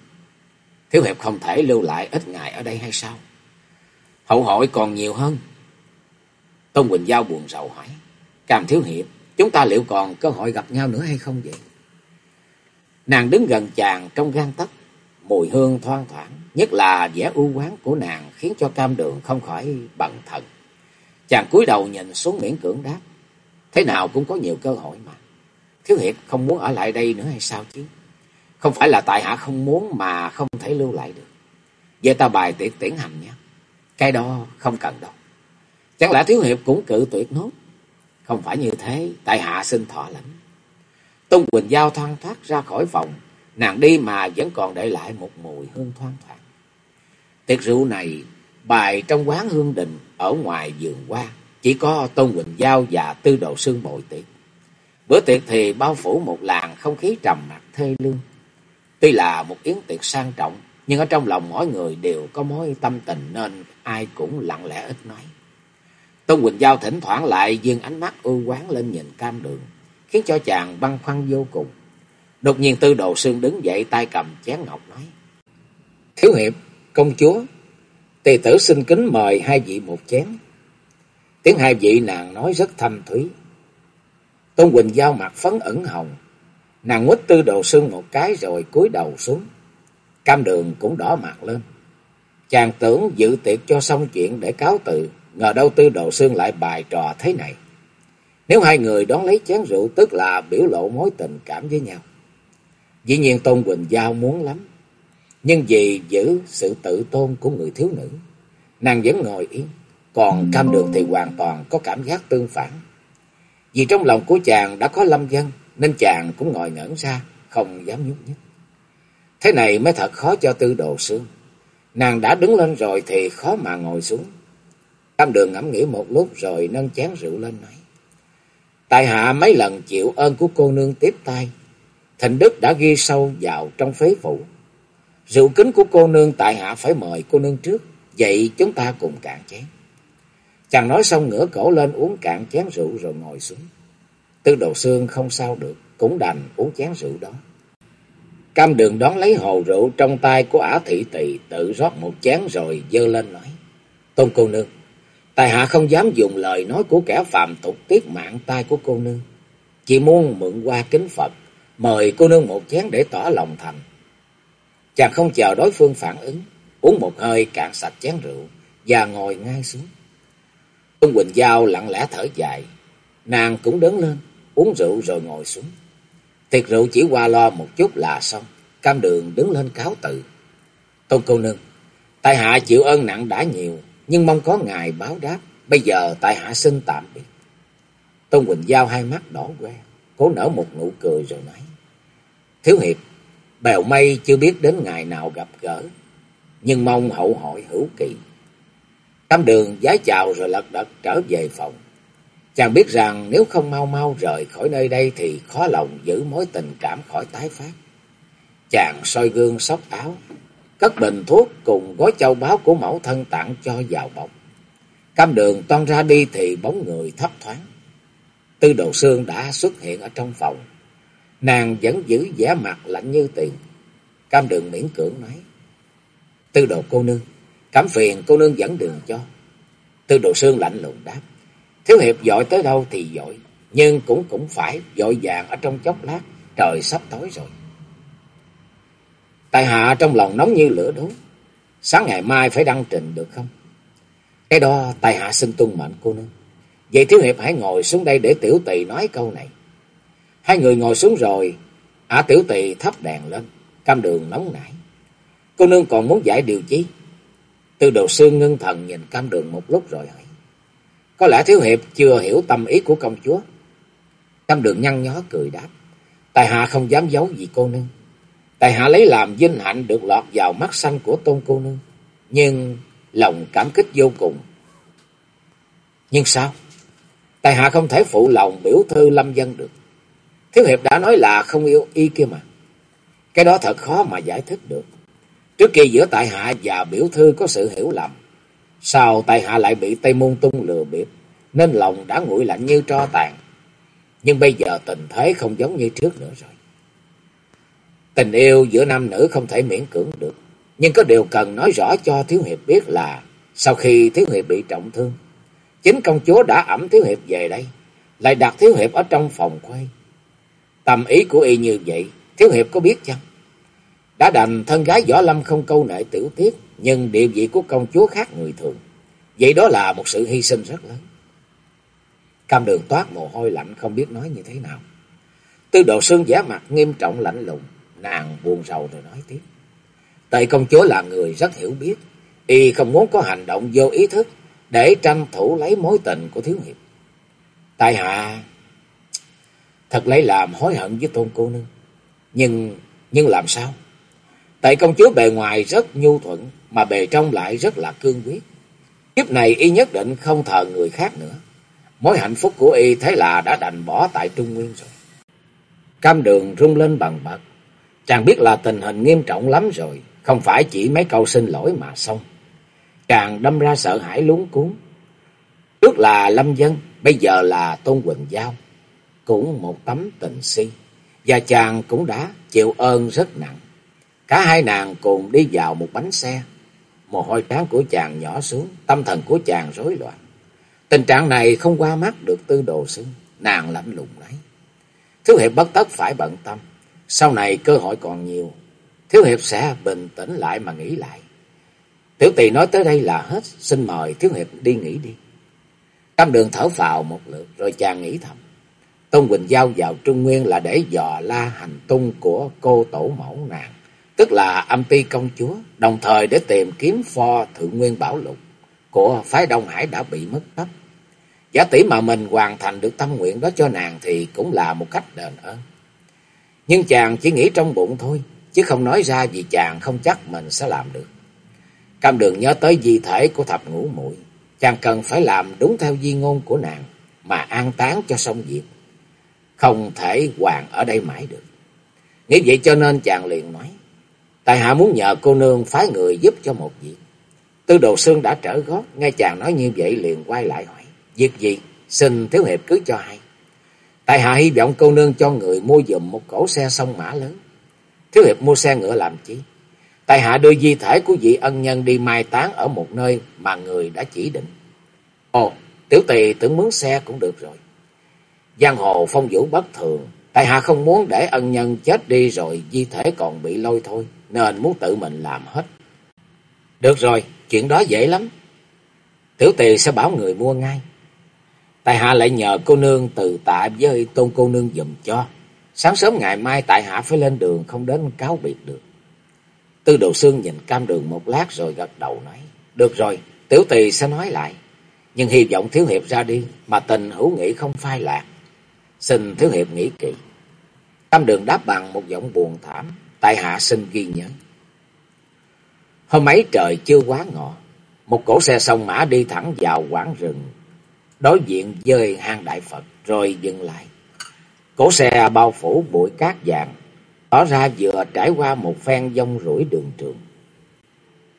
Thiếu hiệp không thể lưu lại ít ngày ở đây hay sao? Hậu hội còn nhiều hơn. Tôn Quỳnh Giao buồn rầu hỏi, Cam thiếu hiệp, chúng ta liệu còn cơ hội gặp nhau nữa hay không vậy? Nàng đứng gần chàng trong gan tấc, mùi hương thoang thoảng, nhất là vẻ u quán của nàng khiến cho cam đường không khỏi bận thần. Chàng cúi đầu nhìn xuống miễn cưỡng đáp. Thế nào cũng có nhiều cơ hội mà. Thiếu hiệp không muốn ở lại đây nữa hay sao chứ? Không phải là tại hạ không muốn mà không thể lưu lại được. Vậy ta bài tiệc tiễn hành nhé. Cái đó không cần đâu. Chẳng lẽ thiếu hiệp cũng cự tuyệt nốt? Không phải như thế, tại hạ xin thọ lãnh. Tung Quỳnh Giao thoang thoát ra khỏi phòng. Nàng đi mà vẫn còn để lại một mùi hương thoang thoảng. Tiệc rượu này bài trong quán hương đình ở ngoài vườn hoa, chỉ có Tôn Quỳnh Giao và Tư Độ Sương bội tiệc. Bữa tiệc thì bao phủ một làng không khí trầm mặc thê lương. Tuy là một yến tiệc sang trọng, nhưng ở trong lòng mỗi người đều có mối tâm tình nên ai cũng lặng lẽ ít nói. Tôn Quỳnh Giao thỉnh thoảng lại dương ánh mắt ưu quán lên nhìn cam đường, khiến cho chàng băn khoăn vô cùng. Đột nhiên Tư Đồ Sương đứng dậy tay cầm chén ngọc nói. Thiếu hiệp, công chúa, Tỳ tử xin kính mời hai vị một chén. Tiếng hai vị nàng nói rất thâm thúy. Tôn Quỳnh Giao mặt phấn ẩn hồng. Nàng quýt tư đồ sương một cái rồi cúi đầu xuống. Cam đường cũng đỏ mặt lên. Chàng tưởng dự tiệc cho xong chuyện để cáo từ. Ngờ đâu tư đồ sương lại bài trò thế này. Nếu hai người đón lấy chén rượu tức là biểu lộ mối tình cảm với nhau. Dĩ nhiên Tôn Quỳnh Giao muốn lắm. Nhưng vì giữ sự tự tôn của người thiếu nữ, nàng vẫn ngồi yên, còn cam đường thì hoàn toàn có cảm giác tương phản. Vì trong lòng của chàng đã có lâm dân, nên chàng cũng ngồi ngẩn ra, không dám nhúc nhích. Thế này mới thật khó cho tư đồ sương. Nàng đã đứng lên rồi thì khó mà ngồi xuống. Cam đường ngẫm nghĩ một lúc rồi nâng chén rượu lên nói. Tại hạ mấy lần chịu ơn của cô nương tiếp tay. thành đức đã ghi sâu vào trong phế phủ. Rượu kính của cô nương tại hạ phải mời cô nương trước. Vậy chúng ta cùng cạn chén. Chàng nói xong ngửa cổ lên uống cạn chén rượu rồi ngồi xuống. Tư đồ xương không sao được, cũng đành uống chén rượu đó. Cam đường đón lấy hồ rượu trong tay của ả thị tỳ tự rót một chén rồi dơ lên nói. Tôn cô nương, tài hạ không dám dùng lời nói của kẻ phạm tục tiết mạng tay của cô nương. Chỉ muốn mượn qua kính Phật, mời cô nương một chén để tỏ lòng thành. Chàng không chờ đối phương phản ứng, uống một hơi cạn sạch chén rượu và ngồi ngay xuống. Tôn Quỳnh Giao lặng lẽ thở dài, nàng cũng đứng lên, uống rượu rồi ngồi xuống. Tiệc rượu chỉ qua lo một chút là xong, cam đường đứng lên cáo tự. Tôn cô nương, tại hạ chịu ơn nặng đã nhiều, nhưng mong có ngài báo đáp, bây giờ tại hạ xin tạm biệt. Tôn Quỳnh Giao hai mắt đỏ que, cố nở một nụ cười rồi nói. Thiếu hiệp, Bèo mây chưa biết đến ngày nào gặp gỡ, nhưng mong hậu hội hữu kỳ. Cam đường giái chào rồi lật đật trở về phòng. Chàng biết rằng nếu không mau mau rời khỏi nơi đây thì khó lòng giữ mối tình cảm khỏi tái phát. Chàng soi gương xóc áo, cất bình thuốc cùng gói châu báu của mẫu thân tặng cho vào bọc. Cam đường toan ra đi thì bóng người thấp thoáng. Tư đồ xương đã xuất hiện ở trong phòng. Nàng vẫn giữ vẻ mặt lạnh như tiền. Cam đường miễn cưỡng nói. Tư đồ cô nương, cảm phiền cô nương dẫn đường cho. Tư đồ sương lạnh lùng đáp. Thiếu hiệp dội tới đâu thì dội, nhưng cũng cũng phải dội vàng ở trong chốc lát, trời sắp tối rồi. Tại hạ trong lòng nóng như lửa đốt, sáng ngày mai phải đăng trình được không? Cái đó tại hạ xin tuân mệnh cô nương. Vậy thiếu hiệp hãy ngồi xuống đây để tiểu tỳ nói câu này. Hai người ngồi xuống rồi, ả tiểu tỳ thắp đèn lên, cam đường nóng nảy. Cô nương còn muốn giải điều chi? Tư đồ sương ngưng thần nhìn cam đường một lúc rồi hỏi. Có lẽ thiếu hiệp chưa hiểu tâm ý của công chúa. Cam đường nhăn nhó cười đáp. Tài hạ không dám giấu gì cô nương. Tài hạ lấy làm vinh hạnh được lọt vào mắt xanh của tôn cô nương. Nhưng lòng cảm kích vô cùng. Nhưng sao? Tài hạ không thể phụ lòng biểu thư lâm dân được. Thiếu hiệp đã nói là không yêu y kia mà. Cái đó thật khó mà giải thích được. Trước kia giữa tại hạ và biểu thư có sự hiểu lầm. Sao tại hạ lại bị Tây Môn Tung lừa bịp, nên lòng đã nguội lạnh như tro tàn. Nhưng bây giờ tình thế không giống như trước nữa rồi. Tình yêu giữa nam nữ không thể miễn cưỡng được. Nhưng có điều cần nói rõ cho Thiếu Hiệp biết là sau khi Thiếu Hiệp bị trọng thương, chính công chúa đã ẩm Thiếu Hiệp về đây, lại đặt Thiếu Hiệp ở trong phòng khuê. Tâm ý của y như vậy, Thiếu Hiệp có biết chăng? Đã đành thân gái võ lâm không câu nệ tiểu tiết, nhưng địa vị của công chúa khác người thường. Vậy đó là một sự hy sinh rất lớn. Cam đường toát mồ hôi lạnh không biết nói như thế nào. Tư độ sương giả mặt nghiêm trọng lạnh lùng, nàng buồn rầu rồi nói tiếp. Tề công chúa là người rất hiểu biết, y không muốn có hành động vô ý thức để tranh thủ lấy mối tình của thiếu hiệp. Tại hạ thật lấy làm hối hận với tôn cô nương. Nhưng, nhưng làm sao? Tại công chúa bề ngoài rất nhu thuận, mà bề trong lại rất là cương quyết. Kiếp này y nhất định không thờ người khác nữa. Mối hạnh phúc của y thế là đã đành bỏ tại Trung Nguyên rồi. Cam đường rung lên bằng bật. Chàng biết là tình hình nghiêm trọng lắm rồi, không phải chỉ mấy câu xin lỗi mà xong. Chàng đâm ra sợ hãi luống cuốn. Trước là Lâm Dân, bây giờ là Tôn Quỳnh Giao. Cũng một tấm tình si. Và chàng cũng đã chịu ơn rất nặng. Cả hai nàng cùng đi vào một bánh xe. Mồ hôi trán của chàng nhỏ xuống, tâm thần của chàng rối loạn. Tình trạng này không qua mắt được tư đồ xưng, nàng lạnh lùng lấy. Thiếu hiệp bất tất phải bận tâm, sau này cơ hội còn nhiều. Thiếu hiệp sẽ bình tĩnh lại mà nghĩ lại. Tiểu tỳ nói tới đây là hết, xin mời thiếu hiệp đi nghỉ đi. Cam đường thở phào một lượt rồi chàng nghĩ thầm. Tôn Quỳnh Giao vào Trung Nguyên là để dò la hành tung của cô tổ mẫu nàng tức là âm ti công chúa, đồng thời để tìm kiếm pho thượng nguyên bảo lục của phái Đông Hải đã bị mất tích. Giả tỷ mà mình hoàn thành được tâm nguyện đó cho nàng thì cũng là một cách đền ơn. Nhưng chàng chỉ nghĩ trong bụng thôi, chứ không nói ra vì chàng không chắc mình sẽ làm được. Cam đường nhớ tới di thể của thập ngũ muội chàng cần phải làm đúng theo di ngôn của nàng, mà an táng cho xong việc. Không thể hoàng ở đây mãi được. Nghĩ vậy cho nên chàng liền nói, Tại hạ muốn nhờ cô nương phái người giúp cho một việc. Tư đồ xương đã trở gót, nghe chàng nói như vậy liền quay lại hỏi. Việc gì? Xin thiếu hiệp cứ cho hay. Tại hạ hy vọng cô nương cho người mua dùm một cổ xe sông mã lớn. Thiếu hiệp mua xe ngựa làm chi? Tại hạ đưa di thể của vị ân nhân đi mai táng ở một nơi mà người đã chỉ định. Ồ, tiểu tỳ tưởng mướn xe cũng được rồi. Giang hồ phong vũ bất thường, tại hạ không muốn để ân nhân chết đi rồi di thể còn bị lôi thôi nên muốn tự mình làm hết. Được rồi, chuyện đó dễ lắm. Tiểu tỳ sẽ bảo người mua ngay. Tại hạ lại nhờ cô nương từ tạ với tôn cô nương dùm cho. Sáng sớm ngày mai tại hạ phải lên đường không đến cáo biệt được. Tư đồ xương nhìn cam đường một lát rồi gật đầu nói. Được rồi, tiểu tỳ sẽ nói lại. Nhưng hy vọng thiếu hiệp ra đi mà tình hữu nghị không phai lạc. Xin thiếu hiệp nghĩ kỹ. Cam đường đáp bằng một giọng buồn thảm tại hạ xin ghi nhớ. Hôm ấy trời chưa quá ngọ, Một cỗ xe sông mã đi thẳng vào quảng rừng, đối diện với hang Đại Phật rồi dừng lại. Cỗ xe bao phủ bụi cát vàng, tỏ ra vừa trải qua một phen dông rủi đường trường.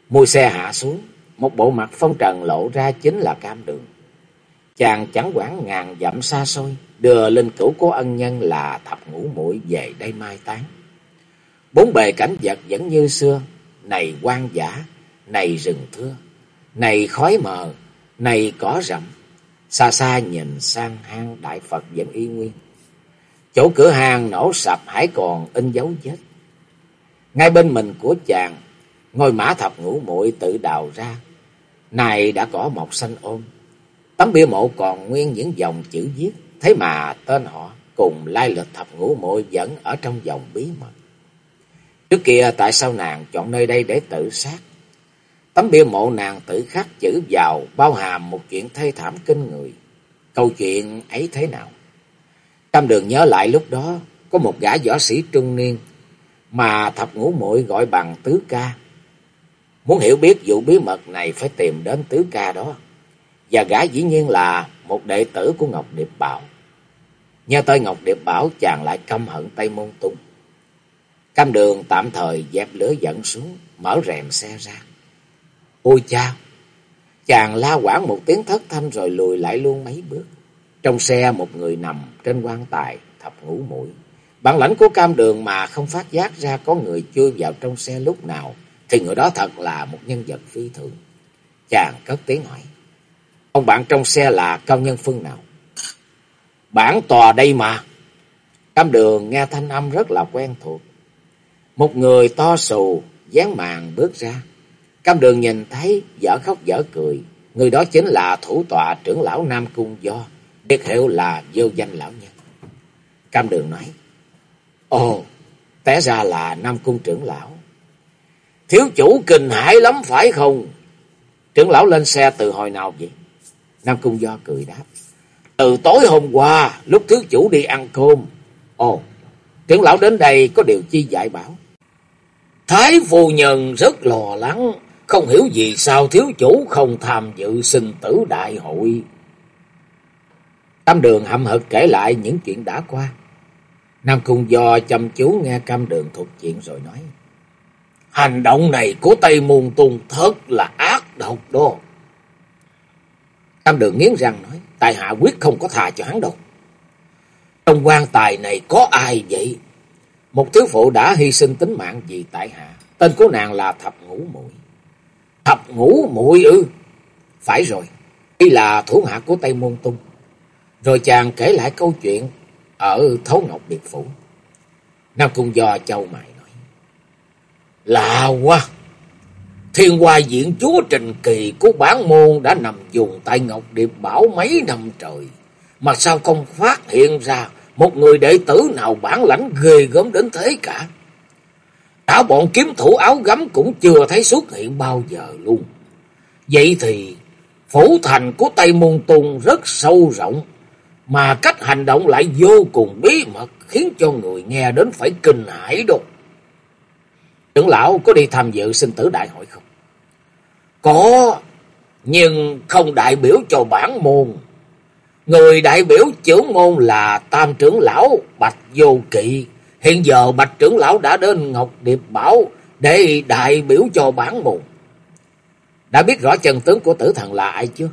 Mùi xe hạ xuống, một bộ mặt phong trần lộ ra chính là cam đường. Chàng chẳng quản ngàn dặm xa xôi, đưa linh cửu cố ân nhân là thập ngũ muội về đây mai táng. Bốn bề cảnh vật vẫn như xưa, này quan giả, này rừng thưa, này khói mờ, này cỏ rậm. Xa xa nhìn sang hang đại Phật vẫn y nguyên. Chỗ cửa hàng nổ sập hãy còn in dấu vết. Ngay bên mình của chàng, ngôi mã thập ngũ muội tự đào ra. Này đã có mọc xanh ôm. Tấm bia mộ còn nguyên những dòng chữ viết. Thế mà tên họ cùng lai lịch thập ngũ muội vẫn ở trong dòng bí mật. Trước kia tại sao nàng chọn nơi đây để tự sát? Tấm bia mộ nàng tự khắc chữ vào, bao hàm một chuyện thê thảm kinh người. Câu chuyện ấy thế nào? cam đường nhớ lại lúc đó, có một gã võ sĩ trung niên mà thập ngũ muội gọi bằng tứ ca. Muốn hiểu biết vụ bí mật này, phải tìm đến tứ ca đó. Và gã dĩ nhiên là một đệ tử của Ngọc Điệp Bảo. Nhớ tới Ngọc Điệp Bảo, chàng lại căm hận Tây Môn Tung. Cam đường tạm thời dẹp lửa dẫn xuống, mở rèm xe ra. Ôi cha! Chàng la quảng một tiếng thất thanh rồi lùi lại luôn mấy bước. Trong xe một người nằm trên quan tài thập ngủ mũi. Bản lãnh của cam đường mà không phát giác ra có người chui vào trong xe lúc nào thì người đó thật là một nhân vật phi thường. Chàng cất tiếng hỏi. Ông bạn trong xe là cao nhân phương nào? Bản tòa đây mà. Cam đường nghe thanh âm rất là quen thuộc. Một người to sù, dáng màn bước ra. Cam đường nhìn thấy dở khóc dở cười. Người đó chính là thủ tọa trưởng lão Nam Cung Do, biệt hiệu là vô danh lão nhân. Cam đường nói, Ồ, té ra là Nam Cung trưởng lão. Thiếu chủ kinh hãi lắm phải không? Trưởng lão lên xe từ hồi nào vậy? Nam Cung Do cười đáp. Từ tối hôm qua, lúc thiếu chủ đi ăn cơm. Ồ, trưởng lão đến đây có điều chi dạy bảo. Thái phu nhân rất lo lắng, không hiểu vì sao thiếu chủ không tham dự sinh tử đại hội. Tam đường hậm hực kể lại những chuyện đã qua. Nam Cung Do chăm chú nghe cam đường thuật chuyện rồi nói. Hành động này của Tây Môn Tùng thật là ác độc đó. Cam đường nghiến răng nói. Tài hạ quyết không có thà cho hắn đâu. Trong quan tài này có ai vậy? Một thiếu phụ đã hy sinh tính mạng vì tại hạ. Tên của nàng là Thập Ngũ Muội. Thập Ngũ Muội ư? Phải rồi, y là thủ hạ của Tây Môn Tung. Rồi chàng kể lại câu chuyện ở Thấu Ngọc Biệt Phủ. Nam Cung Do châu mày nói. Lạ quá! Thiên hoa diễn chúa trình kỳ của bản môn đã nằm dùng tại Ngọc Điệp Bảo mấy năm trời. Mà sao không phát hiện ra một người đệ tử nào bản lãnh ghê gớm đến thế cả. Cả bọn kiếm thủ áo gấm cũng chưa thấy xuất hiện bao giờ luôn. Vậy thì phủ thành của Tây Môn Tùng rất sâu rộng, mà cách hành động lại vô cùng bí mật khiến cho người nghe đến phải kinh hãi đột. Trưởng lão có đi tham dự sinh tử đại hội không? Có, nhưng không đại biểu cho bản môn. Người đại biểu trưởng môn là tam trưởng lão Bạch Vô Kỵ. Hiện giờ Bạch trưởng lão đã đến Ngọc Điệp Bảo để đại biểu cho bản môn. Đã biết rõ chân tướng của tử thần là ai chưa?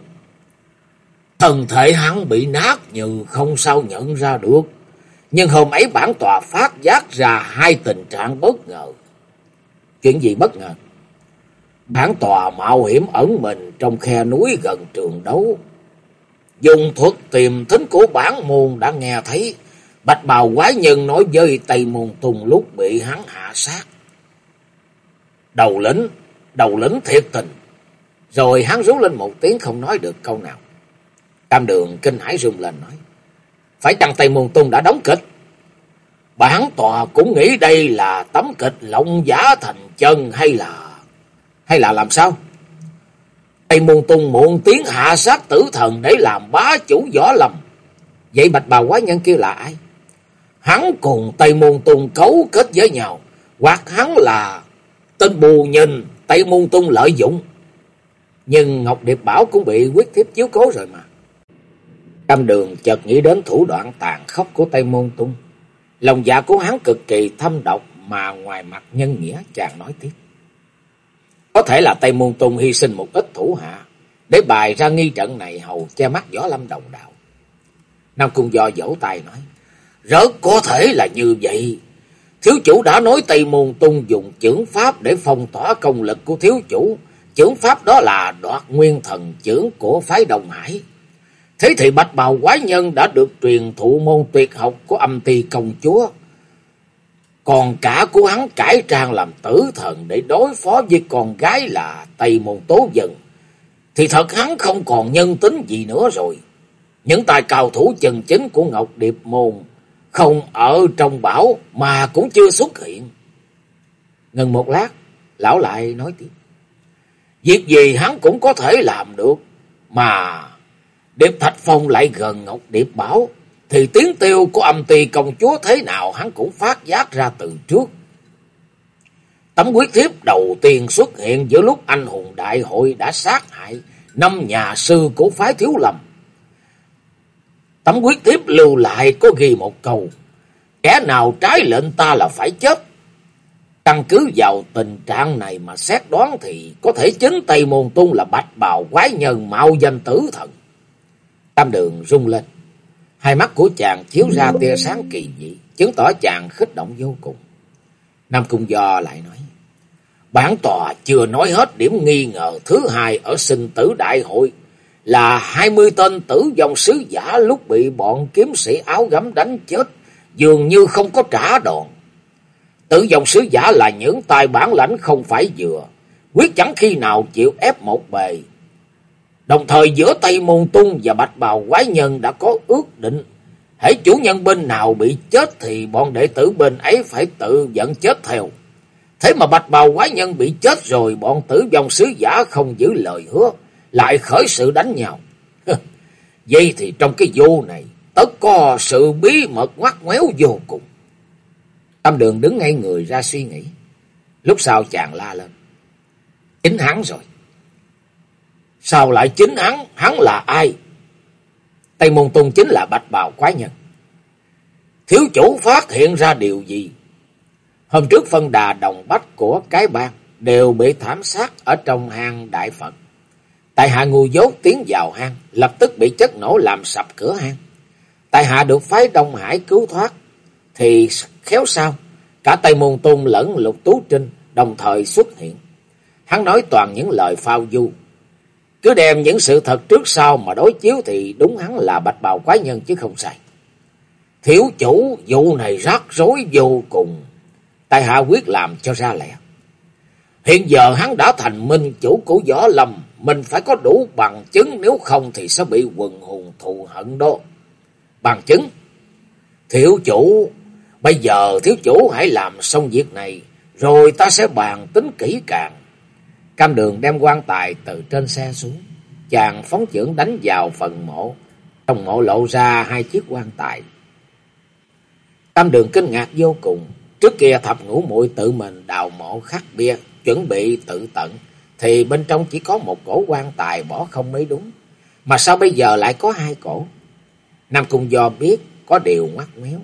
Thần thể hắn bị nát như không sao nhận ra được. Nhưng hôm ấy bản tòa phát giác ra hai tình trạng bất ngờ. Chuyện gì bất ngờ? Bản tòa mạo hiểm ẩn mình trong khe núi gần trường đấu. Dùng thuật tìm thính của bản môn đã nghe thấy bạch bào quái nhân nói với Tây Môn Tùng lúc bị hắn hạ sát. Đầu lĩnh, đầu lĩnh thiệt tình. Rồi hắn rú lên một tiếng không nói được câu nào. Tam đường kinh hãi rung lên nói. Phải chăng Tây Môn Tùng đã đóng kịch? Bản tòa cũng nghĩ đây là tấm kịch lộng giả thành chân hay là... Hay là làm sao? Tây Môn Tùng muộn tiếng hạ sát tử thần để làm bá chủ võ lầm Vậy bạch bào quái nhân kia là ai? Hắn cùng Tây Môn Tùng cấu kết với nhau. Hoặc hắn là tên bù nhìn Tây Môn Tùng lợi dụng. Nhưng Ngọc Điệp Bảo cũng bị quyết thiếp chiếu cố rồi mà. Cam đường chợt nghĩ đến thủ đoạn tàn khốc của Tây Môn Tung. Lòng dạ của hắn cực kỳ thâm độc mà ngoài mặt nhân nghĩa chàng nói tiếp. Có thể là Tây Môn Tung hy sinh một ít thủ hạ để bài ra nghi trận này hầu che mắt võ lâm đồng đạo. Nam Cung Do vỗ tay nói, rất có thể là như vậy. Thiếu chủ đã nói Tây Môn Tung dùng chưởng pháp để phong tỏa công lực của thiếu chủ. Chưởng pháp đó là đoạt nguyên thần chưởng của phái Đồng Hải. Thế thì Bạch Bào Quái Nhân đã được truyền thụ môn tuyệt học của âm ti công chúa. Còn cả của hắn cải trang làm tử thần để đối phó với con gái là Tây Môn Tố Dần. Thì thật hắn không còn nhân tính gì nữa rồi. Những tài cao thủ chân chính của Ngọc Điệp Môn không ở trong bảo mà cũng chưa xuất hiện. Ngừng một lát, lão lại nói tiếp. Việc gì hắn cũng có thể làm được, mà Điệp Thạch Phong lại gần Ngọc Điệp Bảo, thì tiếng tiêu của âm tỳ công chúa thế nào hắn cũng phát giác ra từ trước. Tấm quyết thiếp đầu tiên xuất hiện giữa lúc anh hùng đại hội đã sát hại năm nhà sư của phái thiếu lầm. Tấm quyết thiếp lưu lại có ghi một câu, kẻ nào trái lệnh ta là phải chết. Căn cứ vào tình trạng này mà xét đoán thì có thể chính Tây Môn Tung là bạch bào quái nhân mạo danh tử thần. Tam đường rung lên. Hai mắt của chàng chiếu ra tia sáng kỳ dị, chứng tỏ chàng khích động vô cùng. Nam Cung Do lại nói, Bản tòa chưa nói hết điểm nghi ngờ thứ hai ở sinh tử đại hội là hai mươi tên tử dòng sứ giả lúc bị bọn kiếm sĩ áo gấm đánh chết, dường như không có trả đòn. Tử dòng sứ giả là những tài bản lãnh không phải vừa, quyết chẳng khi nào chịu ép một bề, Đồng thời giữa Tây Môn Tung và Bạch Bào Quái Nhân đã có ước định. Hãy chủ nhân bên nào bị chết thì bọn đệ tử bên ấy phải tự dẫn chết theo. Thế mà Bạch Bào Quái Nhân bị chết rồi, bọn tử vong sứ giả không giữ lời hứa. Lại khởi sự đánh nhau. Vậy thì trong cái vô này, tất có sự bí mật ngoắt ngoéo vô cùng. Tâm đường đứng ngay người ra suy nghĩ. Lúc sau chàng la lên. Chính hắn rồi. Sao lại chính hắn? Hắn là ai? Tây Môn Tung chính là bạch bào quái nhân. Thiếu chủ phát hiện ra điều gì? Hôm trước phân đà đồng bách của cái bang đều bị thảm sát ở trong hang Đại Phật. Tại hạ ngu dốt tiến vào hang, lập tức bị chất nổ làm sập cửa hang. Tại hạ được phái Đông Hải cứu thoát, thì khéo sao? Cả Tây Môn tôn lẫn Lục Tú Trinh đồng thời xuất hiện. Hắn nói toàn những lời phao du, cứ đem những sự thật trước sau mà đối chiếu thì đúng hắn là bạch bào quái nhân chứ không sai. Thiếu chủ vụ này rắc rối vô cùng. Tại hạ quyết làm cho ra lẽ. Hiện giờ hắn đã thành minh chủ của võ lâm. Mình phải có đủ bằng chứng nếu không thì sẽ bị quần hùng thù hận đó. Bằng chứng? Thiếu chủ, bây giờ thiếu chủ hãy làm xong việc này. Rồi ta sẽ bàn tính kỹ càng. Cam đường đem quan tài từ trên xe xuống. Chàng phóng chưởng đánh vào phần mộ. Trong mộ lộ ra hai chiếc quan tài. Cam đường kinh ngạc vô cùng. Trước kia thập ngũ muội tự mình đào mộ khắc bia, chuẩn bị tự tận. Thì bên trong chỉ có một cổ quan tài bỏ không mấy đúng. Mà sao bây giờ lại có hai cổ? Nam Cung Do biết có điều ngoắt méo.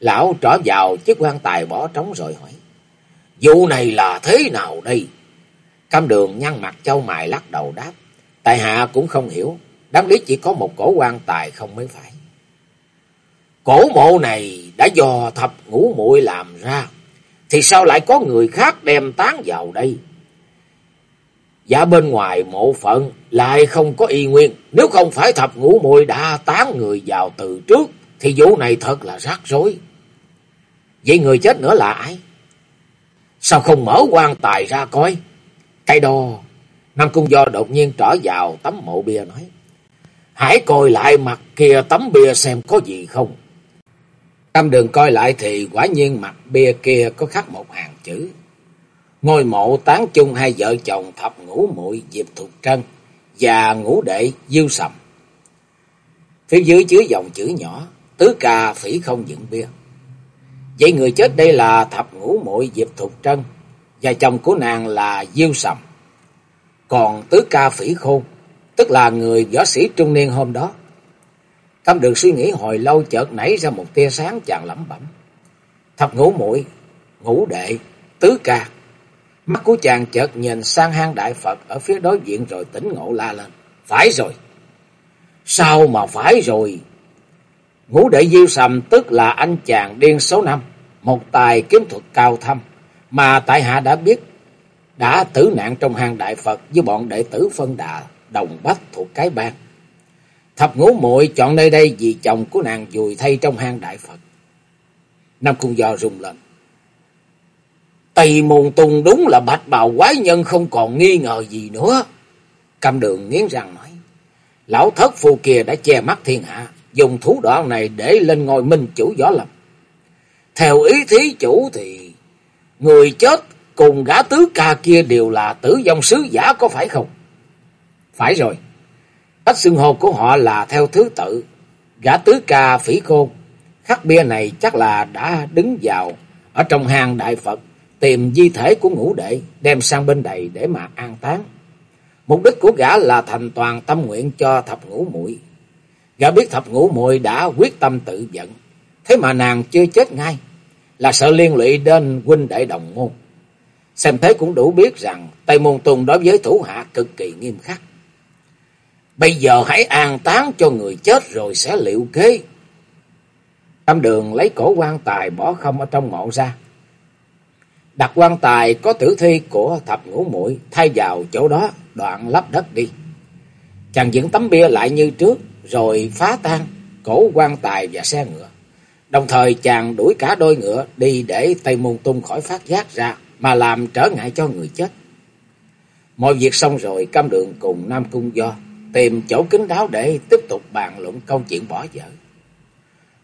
Lão trở vào chiếc quan tài bỏ trống rồi hỏi. Vụ này là thế nào đây? Cam đường nhăn mặt châu mài lắc đầu đáp. Tại hạ cũng không hiểu. Đáng lý chỉ có một cổ quan tài không mới phải. Cổ mộ này đã do thập ngũ muội làm ra. Thì sao lại có người khác đem tán vào đây? Dạ bên ngoài mộ phận lại không có y nguyên. Nếu không phải thập ngũ muội đã tán người vào từ trước. Thì vụ này thật là rắc rối. Vậy người chết nữa là ai? Sao không mở quan tài ra coi? Cái đo, Nam Cung Do đột nhiên trở vào tấm mộ bia nói. Hãy coi lại mặt kia tấm bia xem có gì không. Tam đường coi lại thì quả nhiên mặt bia kia có khắc một hàng chữ. Ngôi mộ tán chung hai vợ chồng thập ngũ muội Diệp Thục Trân và ngũ đệ Diêu Sầm. Phía dưới chứa dòng chữ nhỏ, tứ ca phỉ không dựng bia. Vậy người chết đây là thập ngũ muội Diệp Thục Trân và chồng của nàng là Diêu Sầm. Còn tứ ca phỉ khôn, tức là người võ sĩ trung niên hôm đó. Cam đường suy nghĩ hồi lâu chợt nảy ra một tia sáng chàng lẩm bẩm. Thập ngũ muội ngũ đệ, tứ ca. Mắt của chàng chợt nhìn sang hang đại Phật ở phía đối diện rồi tỉnh ngộ la lên. Phải rồi. Sao mà phải rồi? Ngũ đệ diêu sầm tức là anh chàng điên số năm, một tài kiếm thuật cao thâm, mà tại hạ đã biết, đã tử nạn trong hang đại Phật với bọn đệ tử phân đà, đồng bách thuộc cái bang. Thập ngũ muội chọn nơi đây vì chồng của nàng vùi thay trong hang đại Phật. Nam Cung Do rung lên. Tây môn tùng đúng là bạch bào quái nhân không còn nghi ngờ gì nữa. Cam đường nghiến răng nói. Lão thất phu kia đã che mắt thiên hạ. Dùng thủ đoạn này để lên ngôi minh chủ võ lâm. Theo ý thí chủ thì người chết cùng gã tứ ca kia đều là tử vong sứ giả có phải không? Phải rồi. Cách xưng hô của họ là theo thứ tự. Gã tứ ca phỉ khôn. Khắc bia này chắc là đã đứng vào ở trong hang đại Phật tìm di thể của ngũ đệ đem sang bên đầy để mà an táng. Mục đích của gã là thành toàn tâm nguyện cho thập ngũ muội. Gã biết thập ngũ muội đã quyết tâm tự giận, thế mà nàng chưa chết ngay, là sợ liên lụy đến huynh đệ đồng môn. Xem thế cũng đủ biết rằng Tây Môn Tùng đối với thủ hạ cực kỳ nghiêm khắc. Bây giờ hãy an táng cho người chết rồi sẽ liệu kế. Tam đường lấy cổ quan tài bỏ không ở trong mộ ra. Đặt quan tài có tử thi của thập ngũ muội thay vào chỗ đó, đoạn lấp đất đi. Chàng dựng tấm bia lại như trước, rồi phá tan cổ quan tài và xe ngựa. Đồng thời chàng đuổi cả đôi ngựa đi để Tây Môn Tung khỏi phát giác ra mà làm trở ngại cho người chết. Mọi việc xong rồi cam đường cùng Nam Cung Do tìm chỗ kín đáo để tiếp tục bàn luận câu chuyện bỏ vợ.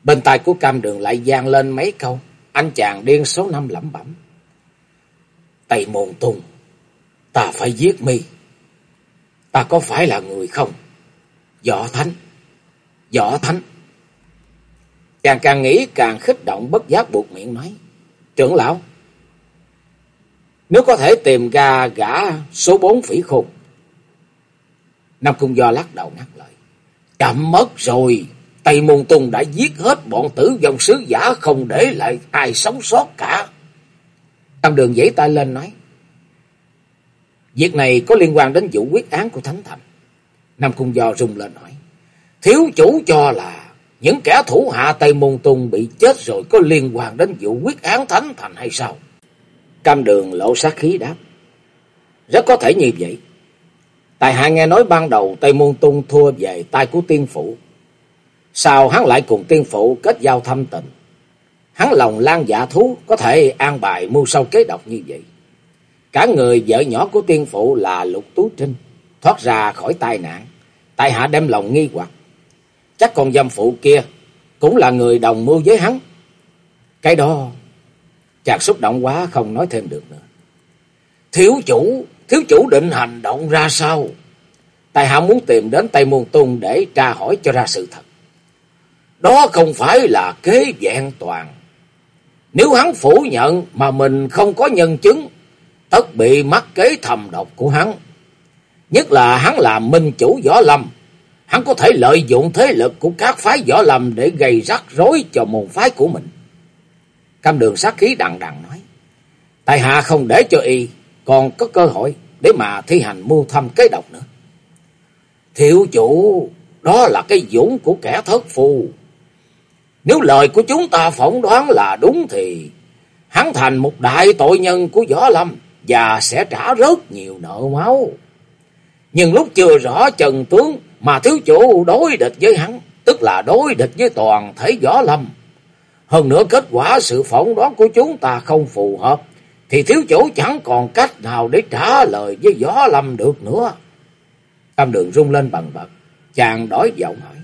Bên tai của cam đường lại gian lên mấy câu, anh chàng điên số năm lẩm bẩm. Tây Môn Tung, ta phải giết mi. Ta có phải là người không? Võ Thánh, Võ Thánh. Chàng càng nghĩ càng khích động bất giác buộc miệng nói. Trưởng lão, nếu có thể tìm ra gã số bốn phỉ khùng. Nam Cung Do lắc đầu ngắt lời. Chậm mất rồi. Tây Môn Tùng đã giết hết bọn tử dòng sứ giả không để lại ai sống sót cả. Tam đường dãy tay lên nói. Việc này có liên quan đến vụ quyết án của Thánh Thành. Nam Cung Do rung lên hỏi. Thiếu chủ cho là những kẻ thủ hạ Tây Môn Tùng bị chết rồi có liên quan đến vụ quyết án Thánh Thành hay sao? Cam đường lộ sát khí đáp. Rất có thể như vậy. Tài hạ nghe nói ban đầu Tây Môn Tung thua về tay của tiên phụ. Sao hắn lại cùng tiên phụ kết giao thâm tình. Hắn lòng lan dạ thú có thể an bài mưu sâu kế độc như vậy. Cả người vợ nhỏ của tiên phụ là Lục Tú Trinh thoát ra khỏi tai nạn. Tại hạ đem lòng nghi hoặc. Chắc con dâm phụ kia cũng là người đồng mưu với hắn. Cái đó Chàng xúc động quá không nói thêm được nữa. Thiếu chủ, thiếu chủ định hành động ra sao? Tài hạ muốn tìm đến Tây Môn Tung để tra hỏi cho ra sự thật. Đó không phải là kế vẹn toàn. Nếu hắn phủ nhận mà mình không có nhân chứng, tất bị mắc kế thầm độc của hắn. Nhất là hắn là minh chủ võ lâm. Hắn có thể lợi dụng thế lực của các phái võ lâm để gây rắc rối cho môn phái của mình. Cam đường sát khí đằng đằng nói. Tại hạ không để cho y còn có cơ hội để mà thi hành mưu thâm kế độc nữa. Thiệu chủ, đó là cái dũng của kẻ thất phù. Nếu lời của chúng ta phỏng đoán là đúng thì hắn thành một đại tội nhân của Võ Lâm và sẽ trả rất nhiều nợ máu. Nhưng lúc chưa rõ trần tướng mà thiếu chủ đối địch với hắn, tức là đối địch với toàn thể Võ Lâm. Hơn nữa kết quả sự phỏng đoán của chúng ta không phù hợp, thì thiếu chủ chẳng còn cách nào để trả lời với gió lâm được nữa. Tam đường rung lên bằng bật, chàng đổi giọng hỏi.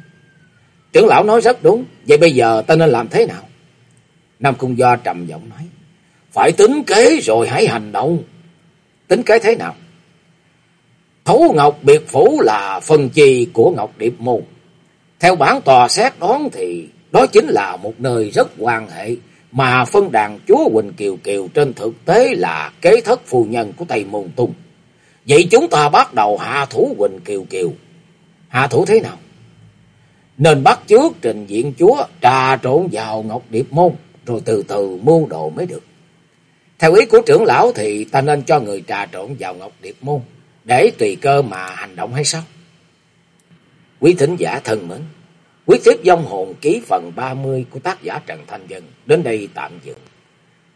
Trưởng lão nói rất đúng, vậy bây giờ ta nên làm thế nào? Nam Cung Do trầm giọng nói, phải tính kế rồi hãy hành động. Tính kế thế nào? Thấu Ngọc Biệt Phủ là phần chi của Ngọc Điệp Môn. Theo bản tòa xét đoán thì đó chính là một nơi rất quan hệ mà phân đàn chúa Quỳnh Kiều Kiều trên thực tế là kế thất phù nhân của Tây Môn Tung. Vậy chúng ta bắt đầu hạ thủ Quỳnh Kiều Kiều. Hạ thủ thế nào? Nên bắt trước trình diện chúa trà trộn vào Ngọc Điệp Môn, rồi từ từ mưu đồ mới được. Theo ý của trưởng lão thì ta nên cho người trà trộn vào Ngọc Điệp Môn, để tùy cơ mà hành động hay sao? Quý thính giả thân mến, quyết tiếp dông hồn ký phần 30 của tác giả Trần Thanh Dân đến đây tạm dừng.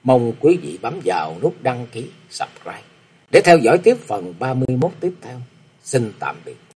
Mong quý vị bấm vào nút đăng ký, subscribe để theo dõi tiếp phần 31 tiếp theo. Xin tạm biệt.